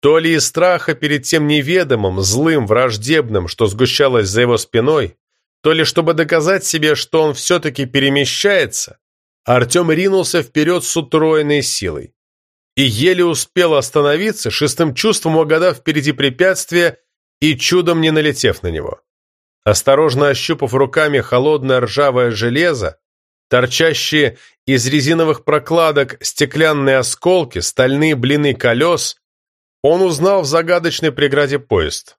то ли из страха перед тем неведомым, злым, враждебным, что сгущалось за его спиной, то ли чтобы доказать себе, что он все-таки перемещается, Артем ринулся вперед с утроенной силой. И еле успел остановиться, шестым чувством угадав впереди препятствие и чудом не налетев на него. Осторожно ощупав руками холодное ржавое железо, торчащие из резиновых прокладок стеклянные осколки, стальные блины колес, он узнал в загадочной преграде поезд.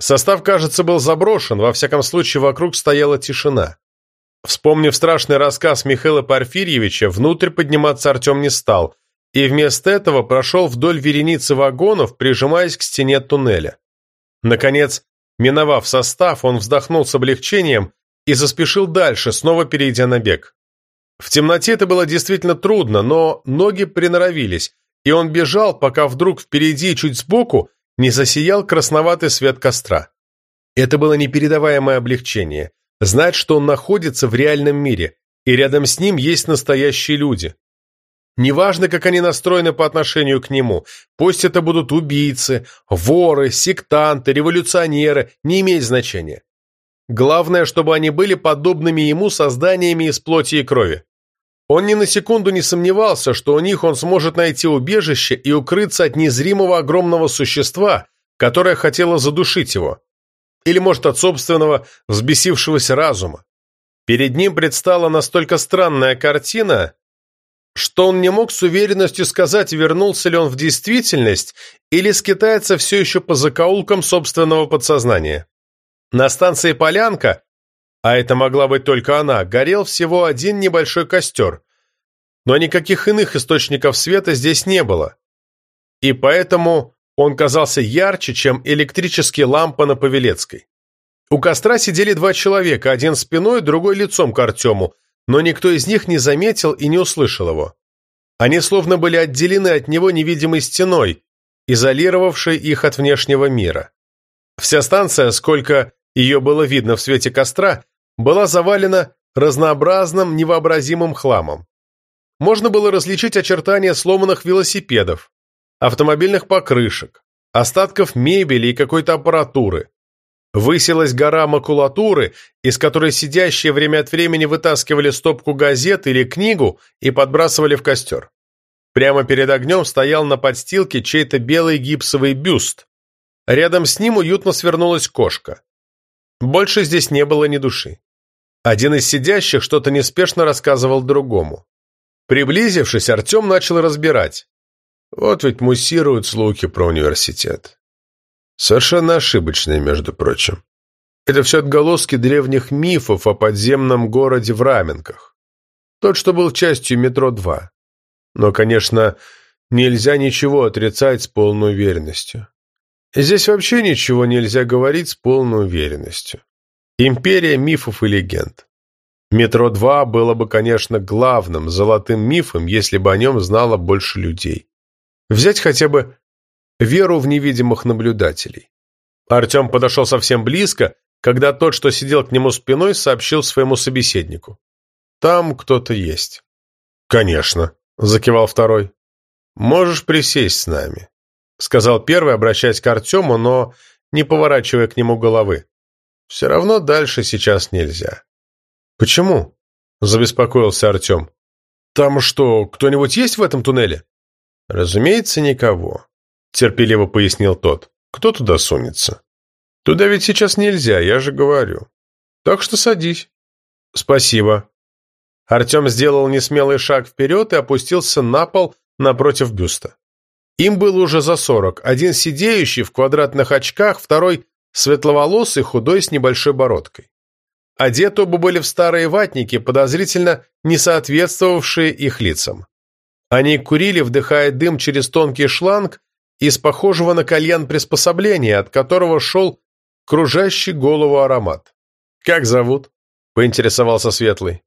Состав, кажется, был заброшен, во всяком случае вокруг стояла тишина. Вспомнив страшный рассказ Михаила Порфирьевича, внутрь подниматься Артем не стал, и вместо этого прошел вдоль вереницы вагонов, прижимаясь к стене туннеля. Наконец, миновав состав, он вздохнул с облегчением и заспешил дальше, снова перейдя на бег. В темноте это было действительно трудно, но ноги приноровились, и он бежал, пока вдруг впереди, чуть сбоку, не засиял красноватый свет костра. Это было непередаваемое облегчение. Знать, что он находится в реальном мире, и рядом с ним есть настоящие люди. Неважно, как они настроены по отношению к нему, пусть это будут убийцы, воры, сектанты, революционеры, не имеет значения. Главное, чтобы они были подобными ему созданиями из плоти и крови. Он ни на секунду не сомневался, что у них он сможет найти убежище и укрыться от незримого огромного существа, которое хотело задушить его. Или, может, от собственного взбесившегося разума. Перед ним предстала настолько странная картина, что он не мог с уверенностью сказать, вернулся ли он в действительность или скитается все еще по закоулкам собственного подсознания. На станции Полянка, а это могла быть только она, горел всего один небольшой костер, но никаких иных источников света здесь не было, и поэтому он казался ярче, чем электрические лампы на Павелецкой. У костра сидели два человека, один спиной, другой лицом к Артему, но никто из них не заметил и не услышал его. Они словно были отделены от него невидимой стеной, изолировавшей их от внешнего мира. Вся станция, сколько ее было видно в свете костра, была завалена разнообразным невообразимым хламом. Можно было различить очертания сломанных велосипедов, автомобильных покрышек, остатков мебели и какой-то аппаратуры, Высилась гора макулатуры, из которой сидящие время от времени вытаскивали стопку газет или книгу и подбрасывали в костер. Прямо перед огнем стоял на подстилке чей-то белый гипсовый бюст. Рядом с ним уютно свернулась кошка. Больше здесь не было ни души. Один из сидящих что-то неспешно рассказывал другому. Приблизившись, Артем начал разбирать. Вот ведь муссируют слухи про университет. Совершенно ошибочные, между прочим. Это все отголоски древних мифов о подземном городе в Раменках. Тот, что был частью метро-2. Но, конечно, нельзя ничего отрицать с полной уверенностью. Здесь вообще ничего нельзя говорить с полной уверенностью. Империя мифов и легенд. Метро-2 было бы, конечно, главным, золотым мифом, если бы о нем знало больше людей. Взять хотя бы веру в невидимых наблюдателей. Артем подошел совсем близко, когда тот, что сидел к нему спиной, сообщил своему собеседнику. «Там кто-то есть». «Конечно», — закивал второй. «Можешь присесть с нами», — сказал первый, обращаясь к Артему, но не поворачивая к нему головы. «Все равно дальше сейчас нельзя». «Почему?» — забеспокоился Артем. «Там что, кто-нибудь есть в этом туннеле?» «Разумеется, никого терпеливо пояснил тот. Кто туда сунется? Туда ведь сейчас нельзя, я же говорю. Так что садись. Спасибо. Артем сделал несмелый шаг вперед и опустился на пол напротив бюста. Им было уже за сорок. Один сидеющий в квадратных очках, второй светловолосый, худой, с небольшой бородкой. Одеты оба были в старые ватники, подозрительно не соответствовавшие их лицам. Они курили, вдыхая дым через тонкий шланг из похожего на кальян приспособления, от которого шел кружащий голову аромат. «Как зовут?» — поинтересовался Светлый.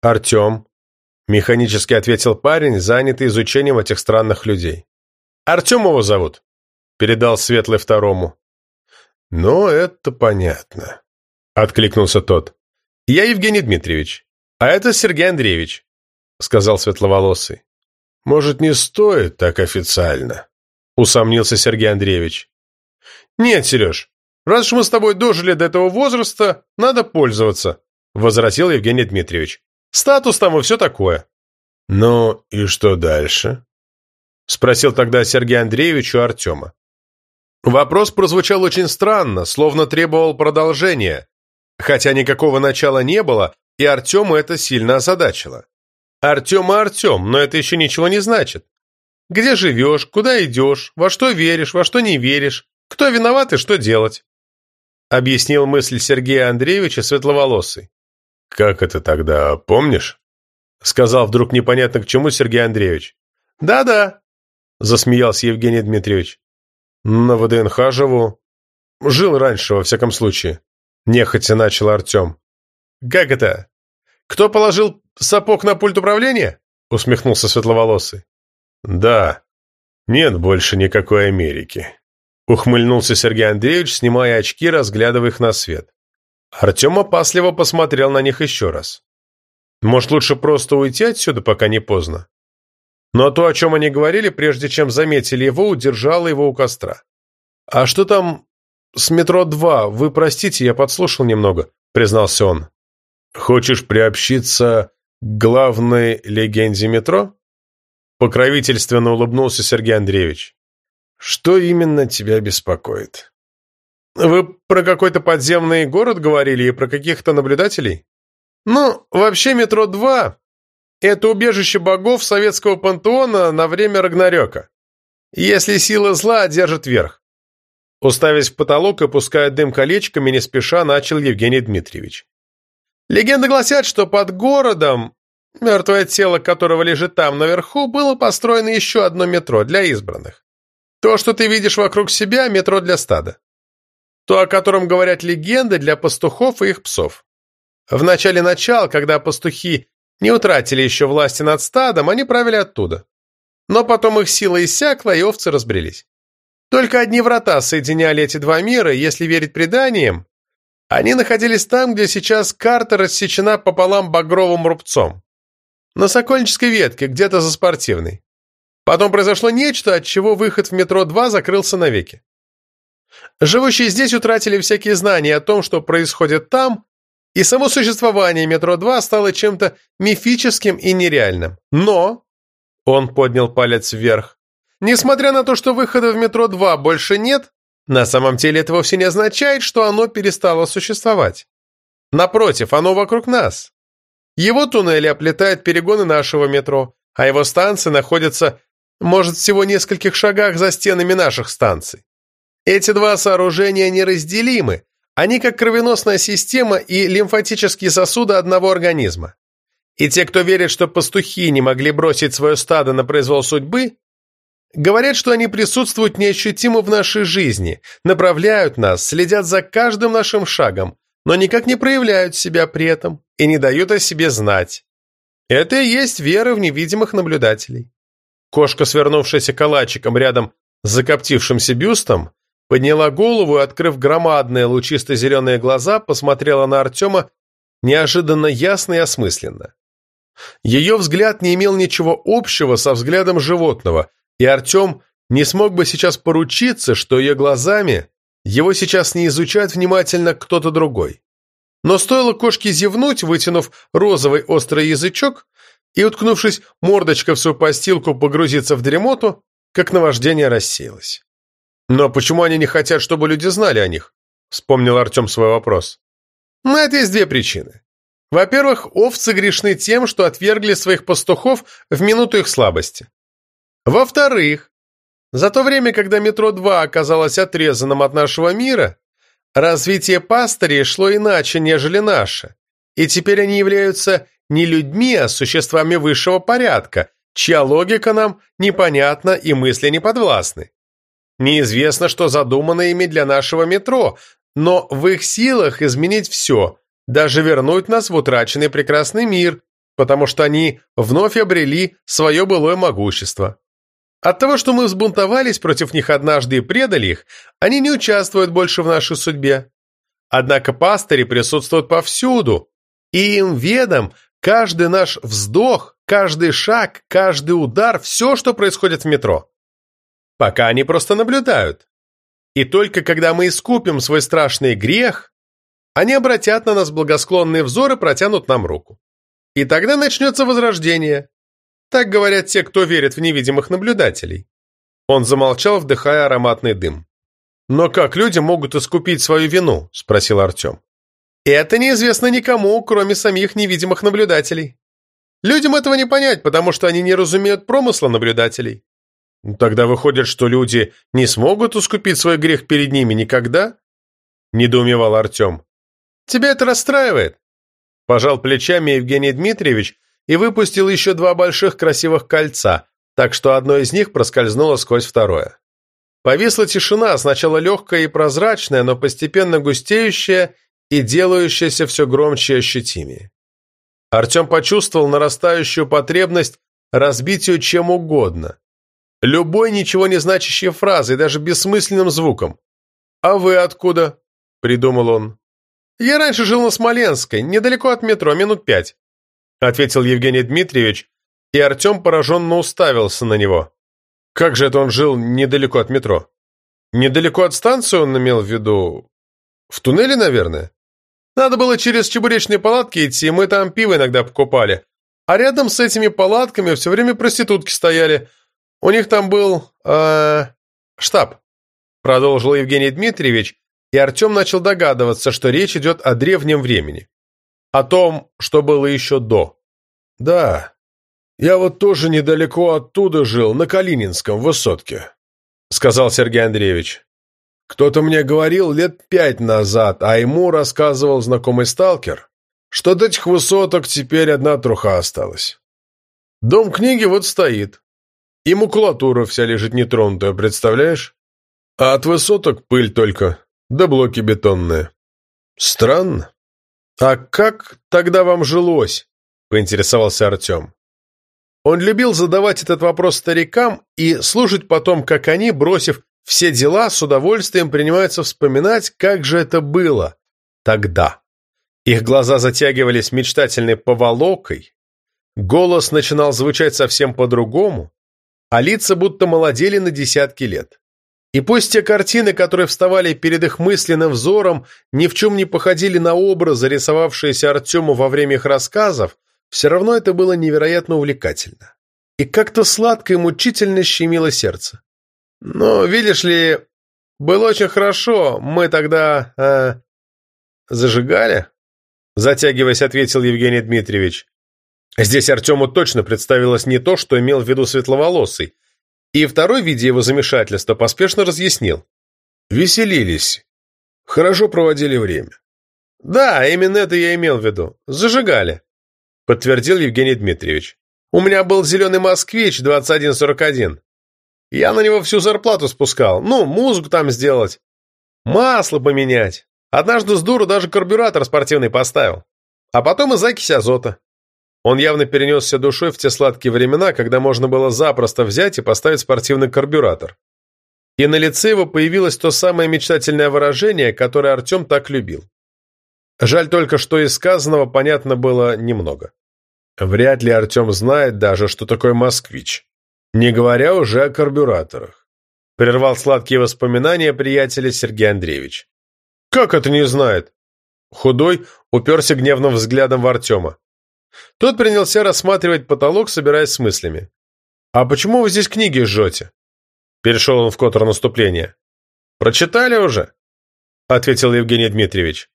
«Артем», — механически ответил парень, занятый изучением этих странных людей. «Артем его зовут», — передал Светлый второму. «Ну, это понятно», — откликнулся тот. «Я Евгений Дмитриевич, а это Сергей Андреевич», — сказал Светловолосый. «Может, не стоит так официально?» — усомнился Сергей Андреевич. «Нет, Сереж, раз уж мы с тобой дожили до этого возраста, надо пользоваться», — возразил Евгений Дмитриевич. «Статус там и все такое». «Ну и что дальше?» — спросил тогда Сергей Андреевич у Артема. Вопрос прозвучал очень странно, словно требовал продолжения, хотя никакого начала не было, и Артему это сильно озадачило. Артем и Артем, но это еще ничего не значит. Где живешь, куда идешь, во что веришь, во что не веришь, кто виноват и что делать? Объяснил мысль Сергея Андреевича светловолосый. «Как это тогда, помнишь?» Сказал вдруг непонятно к чему Сергей Андреевич. «Да-да», засмеялся Евгений Дмитриевич. «На ВДНХ живу. Жил раньше, во всяком случае». Нехотя начал Артем. «Как это? Кто положил сапог на пульт управления?» Усмехнулся Светловолосый. «Да. Нет больше никакой Америки». Ухмыльнулся Сергей Андреевич, снимая очки, разглядывая их на свет. Артем опасливо посмотрел на них еще раз. «Может, лучше просто уйти отсюда, пока не поздно?» Но то, о чем они говорили, прежде чем заметили его, удержало его у костра. «А что там с метро-2? Вы простите, я подслушал немного», — признался он. «Хочешь приобщиться к главной легенде метро?» Покровительственно улыбнулся Сергей Андреевич. «Что именно тебя беспокоит?» «Вы про какой-то подземный город говорили и про каких-то наблюдателей?» «Ну, вообще метро-2 это убежище богов советского пантеона на время Рагнарёка. Если сила зла держит верх. Уставясь в потолок и пуская дым колечками, не спеша начал Евгений Дмитриевич. Легенды гласят, что под городом, мертвое тело которого лежит там наверху, было построено еще одно метро для избранных. То, что ты видишь вокруг себя, метро для стада. То, о котором говорят легенды, для пастухов и их псов. В начале начал, когда пастухи не утратили еще власти над стадом, они правили оттуда. Но потом их сила иссякла, и овцы разбрелись. Только одни врата соединяли эти два мира, и если верить преданиям, они находились там, где сейчас карта рассечена пополам багровым рубцом. На Сокольнической ветке, где-то за спортивной. Потом произошло нечто, от чего выход в метро 2 закрылся навеки. Живущие здесь утратили всякие знания о том, что происходит там, и само существование метро-2 стало чем-то мифическим и нереальным. Но, он поднял палец вверх, несмотря на то, что выхода в метро-2 больше нет, на самом деле это вовсе не означает, что оно перестало существовать. Напротив, оно вокруг нас. Его туннели оплетают перегоны нашего метро, а его станции находятся, может, всего в нескольких шагах за стенами наших станций. Эти два сооружения неразделимы, они как кровеносная система и лимфатические сосуды одного организма. И те, кто верит, что пастухи не могли бросить свое стадо на произвол судьбы, говорят, что они присутствуют неощутимо в нашей жизни, направляют нас, следят за каждым нашим шагом, но никак не проявляют себя при этом и не дают о себе знать. Это и есть вера в невидимых наблюдателей. Кошка, свернувшаяся калачиком рядом с закоптившимся бюстом, подняла голову и, открыв громадные лучисто-зеленые глаза, посмотрела на Артема неожиданно ясно и осмысленно. Ее взгляд не имел ничего общего со взглядом животного, и Артем не смог бы сейчас поручиться, что ее глазами его сейчас не изучает внимательно кто-то другой. Но стоило кошке зевнуть, вытянув розовый острый язычок и, уткнувшись мордочка в свою постилку, погрузиться в дремоту, как наваждение рассеялось. «Но почему они не хотят, чтобы люди знали о них?» — вспомнил Артем свой вопрос. «На это есть две причины. Во-первых, овцы грешны тем, что отвергли своих пастухов в минуту их слабости. Во-вторых, за то время, когда метро-2 оказалось отрезанным от нашего мира, развитие пастырей шло иначе, нежели наше, и теперь они являются не людьми, а существами высшего порядка, чья логика нам непонятна и мысли не подвластны. Неизвестно, что задумано ими для нашего метро, но в их силах изменить все, даже вернуть нас в утраченный прекрасный мир, потому что они вновь обрели свое былое могущество. От того, что мы взбунтовались против них однажды и предали их, они не участвуют больше в нашей судьбе. Однако пастыри присутствуют повсюду, и им ведом каждый наш вздох, каждый шаг, каждый удар, все, что происходит в метро. Пока они просто наблюдают. И только когда мы искупим свой страшный грех, они обратят на нас благосклонные взоры и протянут нам руку. И тогда начнется возрождение. Так говорят те, кто верит в невидимых наблюдателей. Он замолчал, вдыхая ароматный дым. «Но как люди могут искупить свою вину?» – спросил Артем. «Это неизвестно никому, кроме самих невидимых наблюдателей. Людям этого не понять, потому что они не разумеют промысла наблюдателей. Тогда выходит, что люди не смогут искупить свой грех перед ними никогда?» – недоумевал Артем. «Тебя это расстраивает?» Пожал плечами Евгений Дмитриевич и выпустил еще два больших красивых кольца, так что одно из них проскользнуло сквозь второе. Повисла тишина, сначала легкая и прозрачная, но постепенно густеющая и делающаяся все громче и ощутимее. Артем почувствовал нарастающую потребность разбить ее чем угодно. Любой ничего не значащей фразой, даже бессмысленным звуком. «А вы откуда?» – придумал он. «Я раньше жил на Смоленской, недалеко от метро, минут пять», – ответил Евгений Дмитриевич, и Артем пораженно уставился на него. Как же это он жил недалеко от метро? Недалеко от станции он имел в виду... В туннеле, наверное? Надо было через чебуречные палатки идти, мы там пиво иногда покупали. А рядом с этими палатками все время проститутки стояли. У них там был... Э, штаб. Продолжил Евгений Дмитриевич, и Артем начал догадываться, что речь идет о древнем времени. О том, что было еще до. Да, «Я вот тоже недалеко оттуда жил, на Калининском, высотке», — сказал Сергей Андреевич. «Кто-то мне говорил лет пять назад, а ему рассказывал знакомый сталкер, что до этих высоток теперь одна труха осталась. Дом книги вот стоит, и макулатура вся лежит нетронутая, представляешь? А от высоток пыль только, да блоки бетонные. Странно. А как тогда вам жилось?» — поинтересовался Артем. Он любил задавать этот вопрос старикам и слушать потом, как они, бросив все дела, с удовольствием принимаются вспоминать, как же это было тогда. Их глаза затягивались мечтательной поволокой, голос начинал звучать совсем по-другому, а лица будто молодели на десятки лет. И пусть те картины, которые вставали перед их мысленным взором, ни в чем не походили на образы, рисовавшиеся Артему во время их рассказов, все равно это было невероятно увлекательно. И как-то сладко и мучительно щемило сердце. Но, видишь ли, было очень хорошо. Мы тогда... Э, зажигали? Затягиваясь, ответил Евгений Дмитриевич. Здесь Артему точно представилось не то, что имел в виду светловолосый. И второй, видя его замешательство, поспешно разъяснил. Веселились. Хорошо проводили время. Да, именно это я имел в виду. Зажигали подтвердил Евгений Дмитриевич. «У меня был зеленый москвич 2141. Я на него всю зарплату спускал. Ну, музыку там сделать. Масло поменять. Однажды с дуру даже карбюратор спортивный поставил. А потом и закись азота. Он явно перенесся душой в те сладкие времена, когда можно было запросто взять и поставить спортивный карбюратор. И на лице его появилось то самое мечтательное выражение, которое Артем так любил. Жаль только, что из сказанного понятно было немного. Вряд ли Артем знает даже, что такое москвич, не говоря уже о карбюраторах. Прервал сладкие воспоминания приятеля Сергей Андреевич. «Как это не знает?» Худой уперся гневным взглядом в Артема. Тот принялся рассматривать потолок, собираясь с мыслями. «А почему вы здесь книги жжете?» Перешел он в контр наступления. «Прочитали уже?» Ответил Евгений Дмитриевич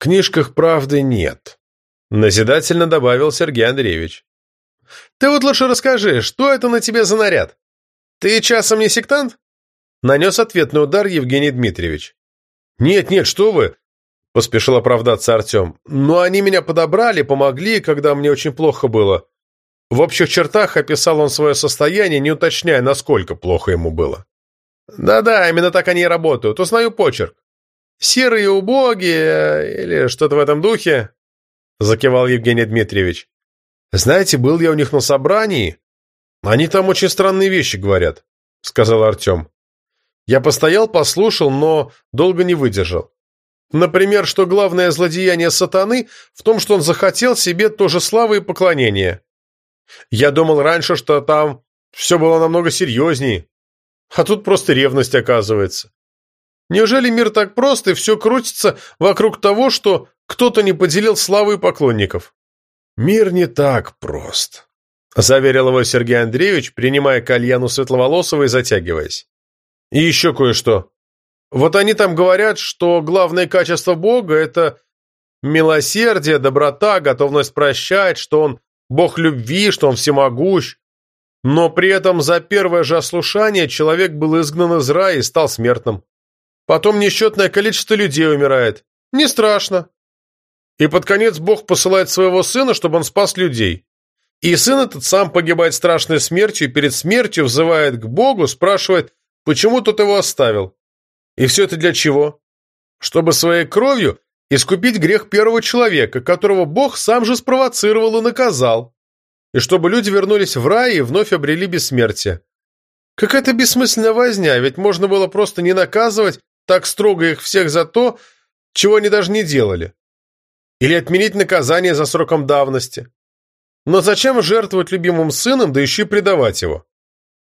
книжках правды нет», — назидательно добавил Сергей Андреевич. «Ты вот лучше расскажи, что это на тебе за наряд? Ты часом не сектант?» Нанес ответный удар Евгений Дмитриевич. «Нет, нет, что вы!» — поспешил оправдаться Артем. «Но они меня подобрали, помогли, когда мне очень плохо было. В общих чертах описал он свое состояние, не уточняя, насколько плохо ему было. «Да-да, именно так они и работают. Узнаю почерк. Серые убогие или что-то в этом духе», — закивал Евгений Дмитриевич. «Знаете, был я у них на собрании. Они там очень странные вещи говорят», — сказал Артем. «Я постоял, послушал, но долго не выдержал. Например, что главное злодеяние сатаны в том, что он захотел себе тоже славы и поклонения. Я думал раньше, что там все было намного серьезнее, а тут просто ревность оказывается. Неужели мир так прост и все крутится вокруг того, что кто-то не поделил славы поклонников? Мир не так прост, заверил его Сергей Андреевич, принимая кальяну Светловолосова и затягиваясь. И еще кое-что. Вот они там говорят, что главное качество Бога – это милосердие, доброта, готовность прощать, что Он – Бог любви, что Он всемогущ. Но при этом за первое же ослушание человек был изгнан из рая и стал смертным. Потом несчетное количество людей умирает. Не страшно. И под конец Бог посылает своего сына, чтобы он спас людей. И сын этот сам погибает страшной смертью, и перед смертью взывает к Богу, спрашивает, почему тот его оставил. И все это для чего? Чтобы своей кровью искупить грех первого человека, которого Бог сам же спровоцировал и наказал. И чтобы люди вернулись в рай и вновь обрели бессмертие. Какая-то бессмысленная возня, ведь можно было просто не наказывать так строго их всех за то, чего они даже не делали. Или отменить наказание за сроком давности. Но зачем жертвовать любимым сыном, да еще и предавать его?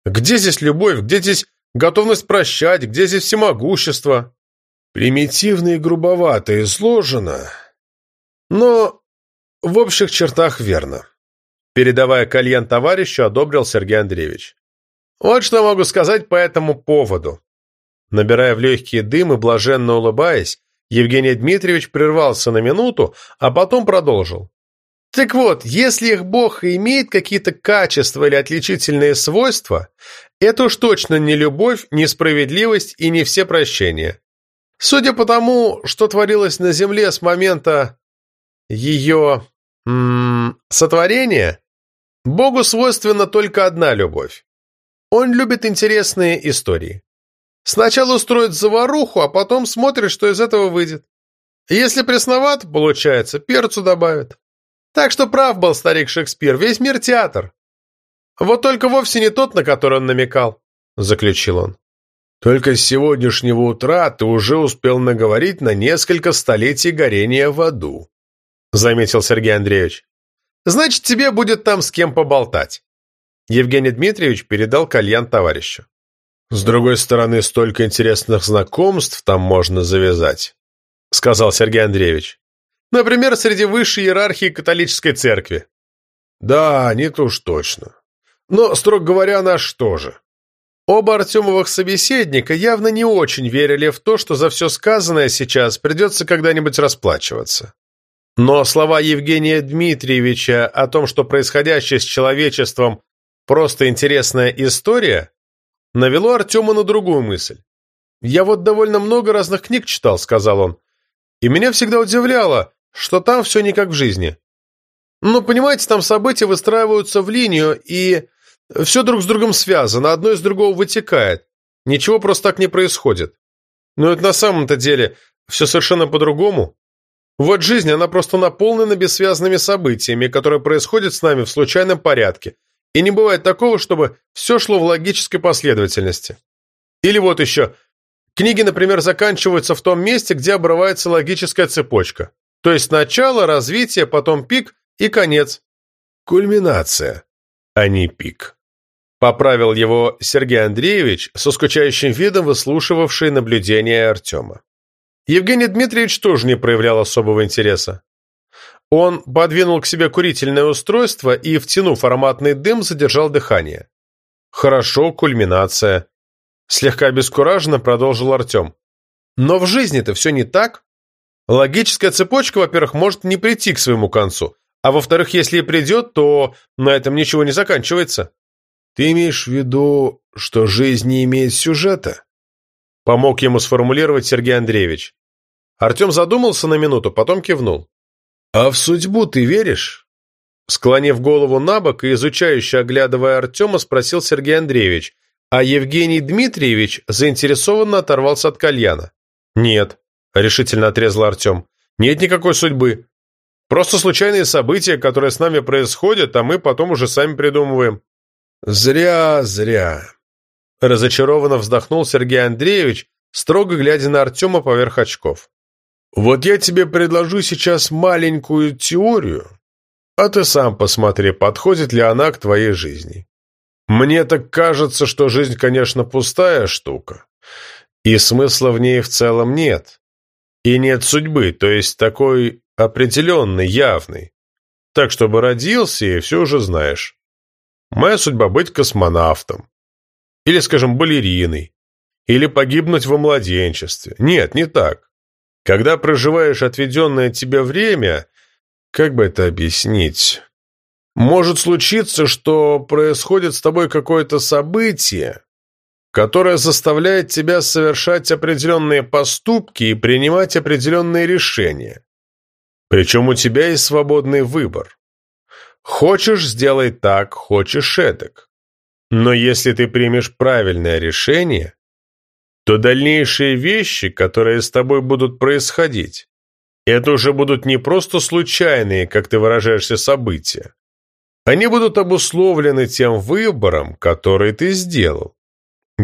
Где здесь любовь, где здесь готовность прощать, где здесь всемогущество? Примитивно и грубовато изложено, но в общих чертах верно. Передавая кальян товарищу, одобрил Сергей Андреевич. Вот что могу сказать по этому поводу. Набирая в легкие дым и блаженно улыбаясь, Евгений Дмитриевич прервался на минуту, а потом продолжил. Так вот, если их Бог имеет какие-то качества или отличительные свойства, это уж точно не любовь, не справедливость и не все прощения. Судя по тому, что творилось на земле с момента ее м -м, сотворения, Богу свойственна только одна любовь. Он любит интересные истории. Сначала устроит заваруху, а потом смотрит, что из этого выйдет. Если пресновато получается, перцу добавит. Так что прав был старик Шекспир, весь мир театр. Вот только вовсе не тот, на который он намекал, заключил он. Только с сегодняшнего утра ты уже успел наговорить на несколько столетий горения в аду, заметил Сергей Андреевич. Значит, тебе будет там с кем поболтать. Евгений Дмитриевич передал кальян товарищу. С другой стороны, столько интересных знакомств там можно завязать, сказал Сергей Андреевич. Например, среди высшей иерархии католической церкви. Да, нет уж точно. Но, строго говоря, наш тоже. Оба Артемовых собеседника явно не очень верили в то, что за все сказанное сейчас придется когда-нибудь расплачиваться. Но слова Евгения Дмитриевича о том, что происходящее с человечеством просто интересная история, навело Артема на другую мысль. «Я вот довольно много разных книг читал», — сказал он, «и меня всегда удивляло, что там все не как в жизни. Ну, понимаете, там события выстраиваются в линию, и все друг с другом связано, одно из другого вытекает. Ничего просто так не происходит. Но это на самом-то деле все совершенно по-другому. Вот жизнь, она просто наполнена бессвязными событиями, которые происходят с нами в случайном порядке. И не бывает такого, чтобы все шло в логической последовательности. Или вот еще. Книги, например, заканчиваются в том месте, где обрывается логическая цепочка. То есть начало, развитие, потом пик и конец. Кульминация, а не пик. Поправил его Сергей Андреевич, со скучающим видом выслушивавший наблюдения Артема. Евгений Дмитриевич тоже не проявлял особого интереса. Он подвинул к себе курительное устройство и, втянув ароматный дым, задержал дыхание. «Хорошо, кульминация», – слегка обескураженно продолжил Артем. «Но в жизни-то все не так. Логическая цепочка, во-первых, может не прийти к своему концу, а во-вторых, если и придет, то на этом ничего не заканчивается». «Ты имеешь в виду, что жизнь не имеет сюжета?» Помог ему сформулировать Сергей Андреевич. Артем задумался на минуту, потом кивнул. «А в судьбу ты веришь?» Склонив голову на бок и изучающе оглядывая Артема, спросил Сергей Андреевич, а Евгений Дмитриевич заинтересованно оторвался от кальяна. «Нет», — решительно отрезал Артем, — «нет никакой судьбы. Просто случайные события, которые с нами происходят, а мы потом уже сами придумываем». «Зря, зря», — разочарованно вздохнул Сергей Андреевич, строго глядя на Артема поверх очков. «Вот я тебе предложу сейчас маленькую теорию, а ты сам посмотри, подходит ли она к твоей жизни. Мне так кажется, что жизнь, конечно, пустая штука, и смысла в ней в целом нет. И нет судьбы, то есть такой определенный, явный. Так, чтобы родился, и все уже знаешь. Моя судьба быть космонавтом. Или, скажем, балериной. Или погибнуть во младенчестве. Нет, не так. Когда проживаешь отведенное тебе время, как бы это объяснить? Может случиться, что происходит с тобой какое-то событие, которое заставляет тебя совершать определенные поступки и принимать определенные решения. Причем у тебя есть свободный выбор. Хочешь – сделай так, хочешь – эдак. Но если ты примешь правильное решение, то дальнейшие вещи, которые с тобой будут происходить, это уже будут не просто случайные, как ты выражаешься, события. Они будут обусловлены тем выбором, который ты сделал.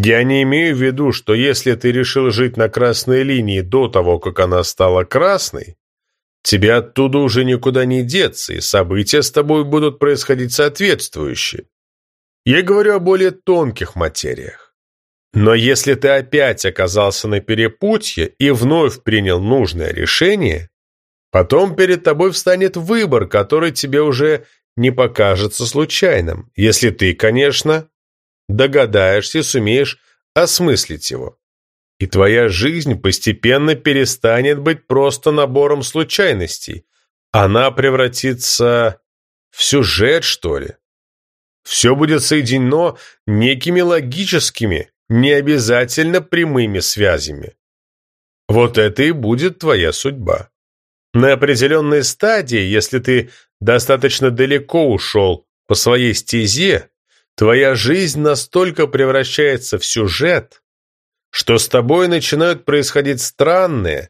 Я не имею в виду, что если ты решил жить на красной линии до того, как она стала красной, тебе оттуда уже никуда не деться, и события с тобой будут происходить соответствующие. Я говорю о более тонких материях. Но если ты опять оказался на перепутье и вновь принял нужное решение, потом перед тобой встанет выбор, который тебе уже не покажется случайным, если ты, конечно, догадаешься сумеешь осмыслить его. И твоя жизнь постепенно перестанет быть просто набором случайностей. Она превратится в сюжет, что ли. Все будет соединено некими логическими, не обязательно прямыми связями. Вот это и будет твоя судьба. На определенной стадии, если ты достаточно далеко ушел по своей стезе, твоя жизнь настолько превращается в сюжет, что с тобой начинают происходить странные,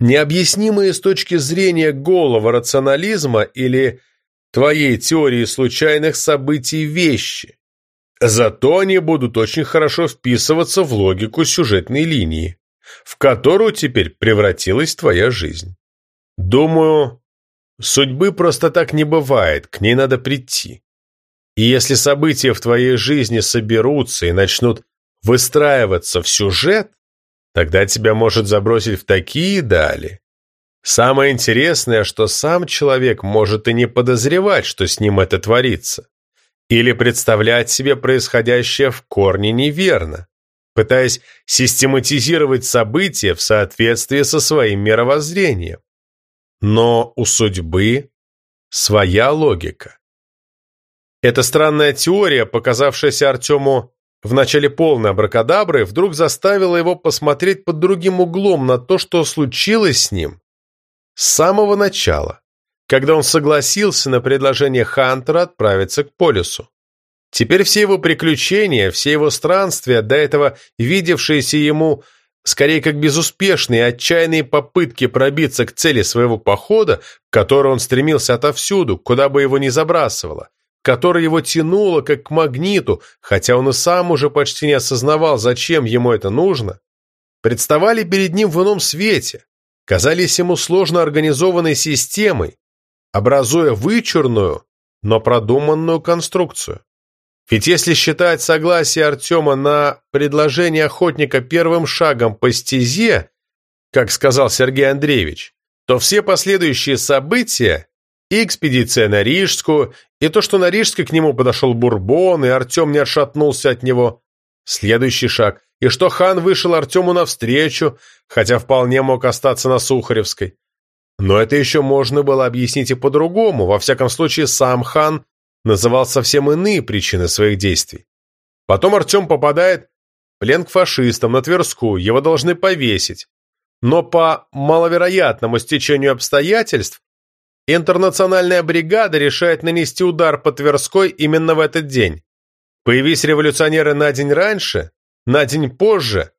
необъяснимые с точки зрения голого рационализма или твоей теории случайных событий вещи. Зато они будут очень хорошо вписываться в логику сюжетной линии, в которую теперь превратилась твоя жизнь. Думаю, судьбы просто так не бывает, к ней надо прийти. И если события в твоей жизни соберутся и начнут выстраиваться в сюжет, тогда тебя может забросить в такие дали. Самое интересное, что сам человек может и не подозревать, что с ним это творится или представлять себе происходящее в корне неверно, пытаясь систематизировать события в соответствии со своим мировоззрением. Но у судьбы своя логика. Эта странная теория, показавшаяся Артему в начале полной абракадабры, вдруг заставила его посмотреть под другим углом на то, что случилось с ним с самого начала когда он согласился на предложение Хантера отправиться к полюсу. Теперь все его приключения, все его странствия, до этого видевшиеся ему скорее как безуспешные, отчаянные попытки пробиться к цели своего похода, к которой он стремился отовсюду, куда бы его ни забрасывало, которое его тянуло как к магниту, хотя он и сам уже почти не осознавал, зачем ему это нужно, представали перед ним в ином свете, казались ему сложно организованной системой, образуя вычурную, но продуманную конструкцию. Ведь если считать согласие Артема на предложение охотника первым шагом по стезе, как сказал Сергей Андреевич, то все последующие события, и экспедиция на Рижскую, и то, что на Рижской к нему подошел Бурбон, и Артем не отшатнулся от него, следующий шаг, и что хан вышел Артему навстречу, хотя вполне мог остаться на Сухаревской, но это еще можно было объяснить и по-другому, во всяком случае сам хан называл совсем иные причины своих действий. Потом Артем попадает в плен к фашистам на Тверскую, его должны повесить. Но по маловероятному стечению обстоятельств Интернациональная бригада решает нанести удар по Тверской именно в этот день. Появись революционеры на день раньше, на день позже,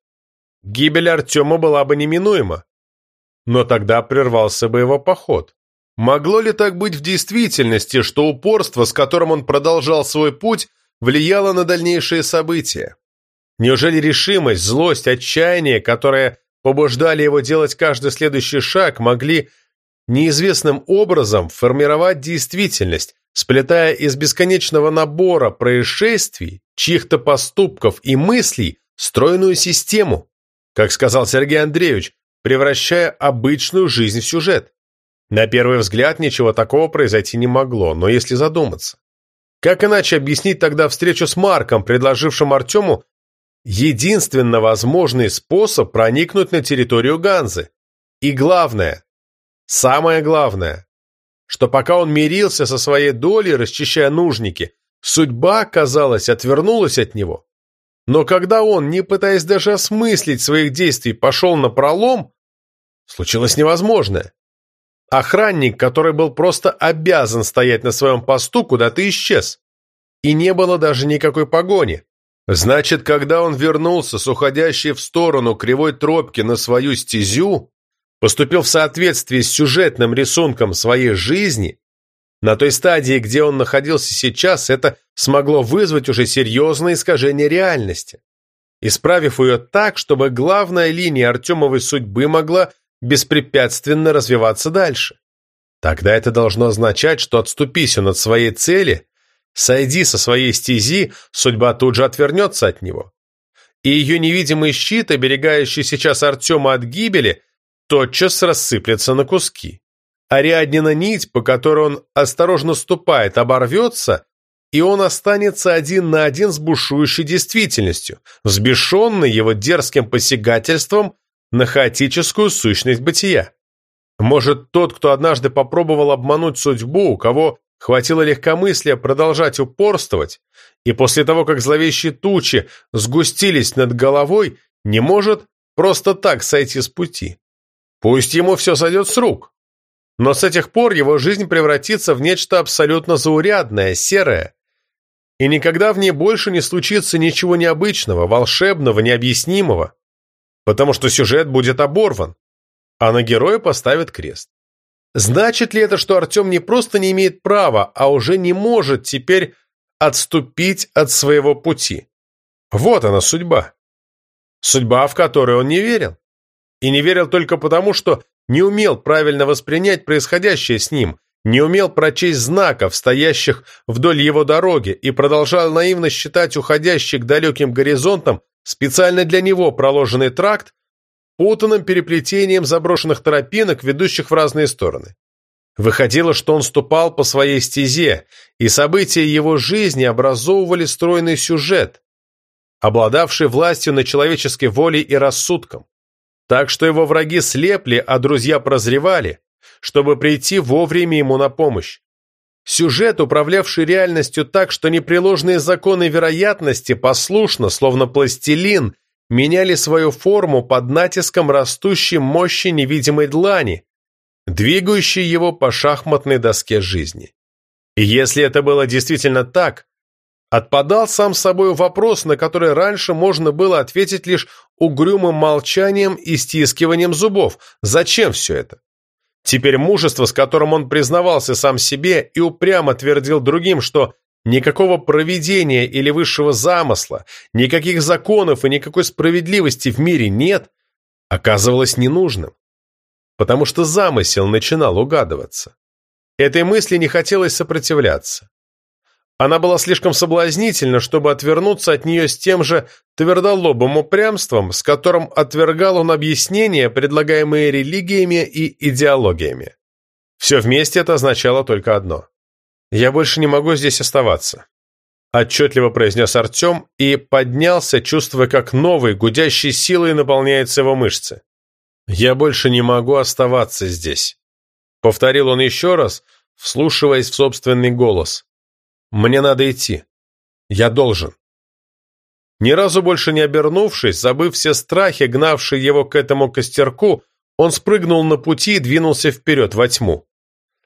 гибель Артема была бы неминуема. Но тогда прервался бы его поход. Могло ли так быть в действительности, что упорство, с которым он продолжал свой путь, влияло на дальнейшие события? Неужели решимость, злость, отчаяние, которые побуждали его делать каждый следующий шаг, могли неизвестным образом формировать действительность, сплетая из бесконечного набора происшествий, чьих-то поступков и мыслей стройную систему, как сказал Сергей Андреевич, превращая обычную жизнь в сюжет. На первый взгляд ничего такого произойти не могло, но если задуматься. Как иначе объяснить тогда встречу с Марком, предложившим Артему единственно возможный способ проникнуть на территорию Ганзы? И главное, Самое главное, что пока он мирился со своей долей, расчищая нужники, судьба, казалось, отвернулась от него. Но когда он, не пытаясь даже осмыслить своих действий, пошел на пролом, случилось невозможное. Охранник, который был просто обязан стоять на своем посту, куда-то исчез. И не было даже никакой погони. Значит, когда он вернулся с уходящей в сторону кривой тропки на свою стезю, поступил в соответствии с сюжетным рисунком своей жизни, на той стадии, где он находился сейчас, это смогло вызвать уже серьезное искажение реальности, исправив ее так, чтобы главная линия Артемовой судьбы могла беспрепятственно развиваться дальше. Тогда это должно означать, что отступись он от своей цели, сойди со своей стези, судьба тут же отвернется от него. И ее невидимый щит, оберегающий сейчас Артема от гибели, тотчас рассыплется на куски. Ариаднина нить, по которой он осторожно ступает, оборвется, и он останется один на один с бушующей действительностью, взбешенный его дерзким посягательством на хаотическую сущность бытия. Может, тот, кто однажды попробовал обмануть судьбу, у кого хватило легкомыслия продолжать упорствовать, и после того, как зловещие тучи сгустились над головой, не может просто так сойти с пути. Пусть ему все сойдет с рук. Но с этих пор его жизнь превратится в нечто абсолютно заурядное, серое, и никогда в ней больше не случится ничего необычного, волшебного, необъяснимого, потому что сюжет будет оборван, а на героя поставят крест. Значит ли это, что Артем не просто не имеет права, а уже не может теперь отступить от своего пути? Вот она судьба. Судьба, в которую он не верил. И не верил только потому, что не умел правильно воспринять происходящее с ним, не умел прочесть знаков, стоящих вдоль его дороги, и продолжал наивно считать уходящий к далеким горизонтам специально для него проложенный тракт путанным переплетением заброшенных тропинок, ведущих в разные стороны. Выходило, что он ступал по своей стезе, и события его жизни образовывали стройный сюжет, обладавший властью над человеческой волей и рассудком. Так что его враги слепли, а друзья прозревали, чтобы прийти вовремя ему на помощь. Сюжет, управлявший реальностью так, что непреложные законы вероятности послушно, словно пластилин, меняли свою форму под натиском растущей мощи невидимой длани, двигающей его по шахматной доске жизни. И если это было действительно так, Отпадал сам собой вопрос, на который раньше можно было ответить лишь угрюмым молчанием и стискиванием зубов. Зачем все это? Теперь мужество, с которым он признавался сам себе и упрямо твердил другим, что никакого провидения или высшего замысла, никаких законов и никакой справедливости в мире нет, оказывалось ненужным. Потому что замысел начинал угадываться. Этой мысли не хотелось сопротивляться. Она была слишком соблазнительна, чтобы отвернуться от нее с тем же твердолобым упрямством, с которым отвергал он объяснения, предлагаемые религиями и идеологиями. Все вместе это означало только одно. «Я больше не могу здесь оставаться», – отчетливо произнес Артем и поднялся, чувствуя, как новой, гудящей силой наполняются его мышцы. «Я больше не могу оставаться здесь», – повторил он еще раз, вслушиваясь в собственный голос. Мне надо идти. Я должен. Ни разу больше не обернувшись, забыв все страхи, гнавшие его к этому костерку, он спрыгнул на пути и двинулся вперед, во тьму.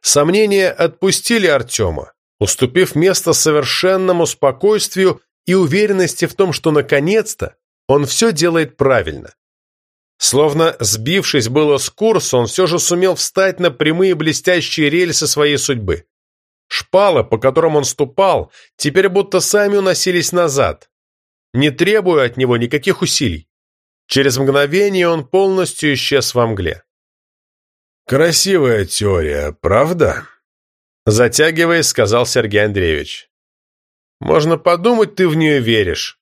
Сомнения отпустили Артема, уступив место совершенному спокойствию и уверенности в том, что наконец-то он все делает правильно. Словно сбившись было с курса, он все же сумел встать на прямые блестящие рельсы своей судьбы. Шпалы, по которым он ступал, теперь будто сами уносились назад, не требуя от него никаких усилий. Через мгновение он полностью исчез во мгле. «Красивая теория, правда?» Затягиваясь, сказал Сергей Андреевич. «Можно подумать, ты в нее веришь»,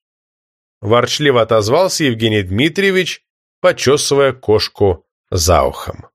ворчливо отозвался Евгений Дмитриевич, почесывая кошку за ухом.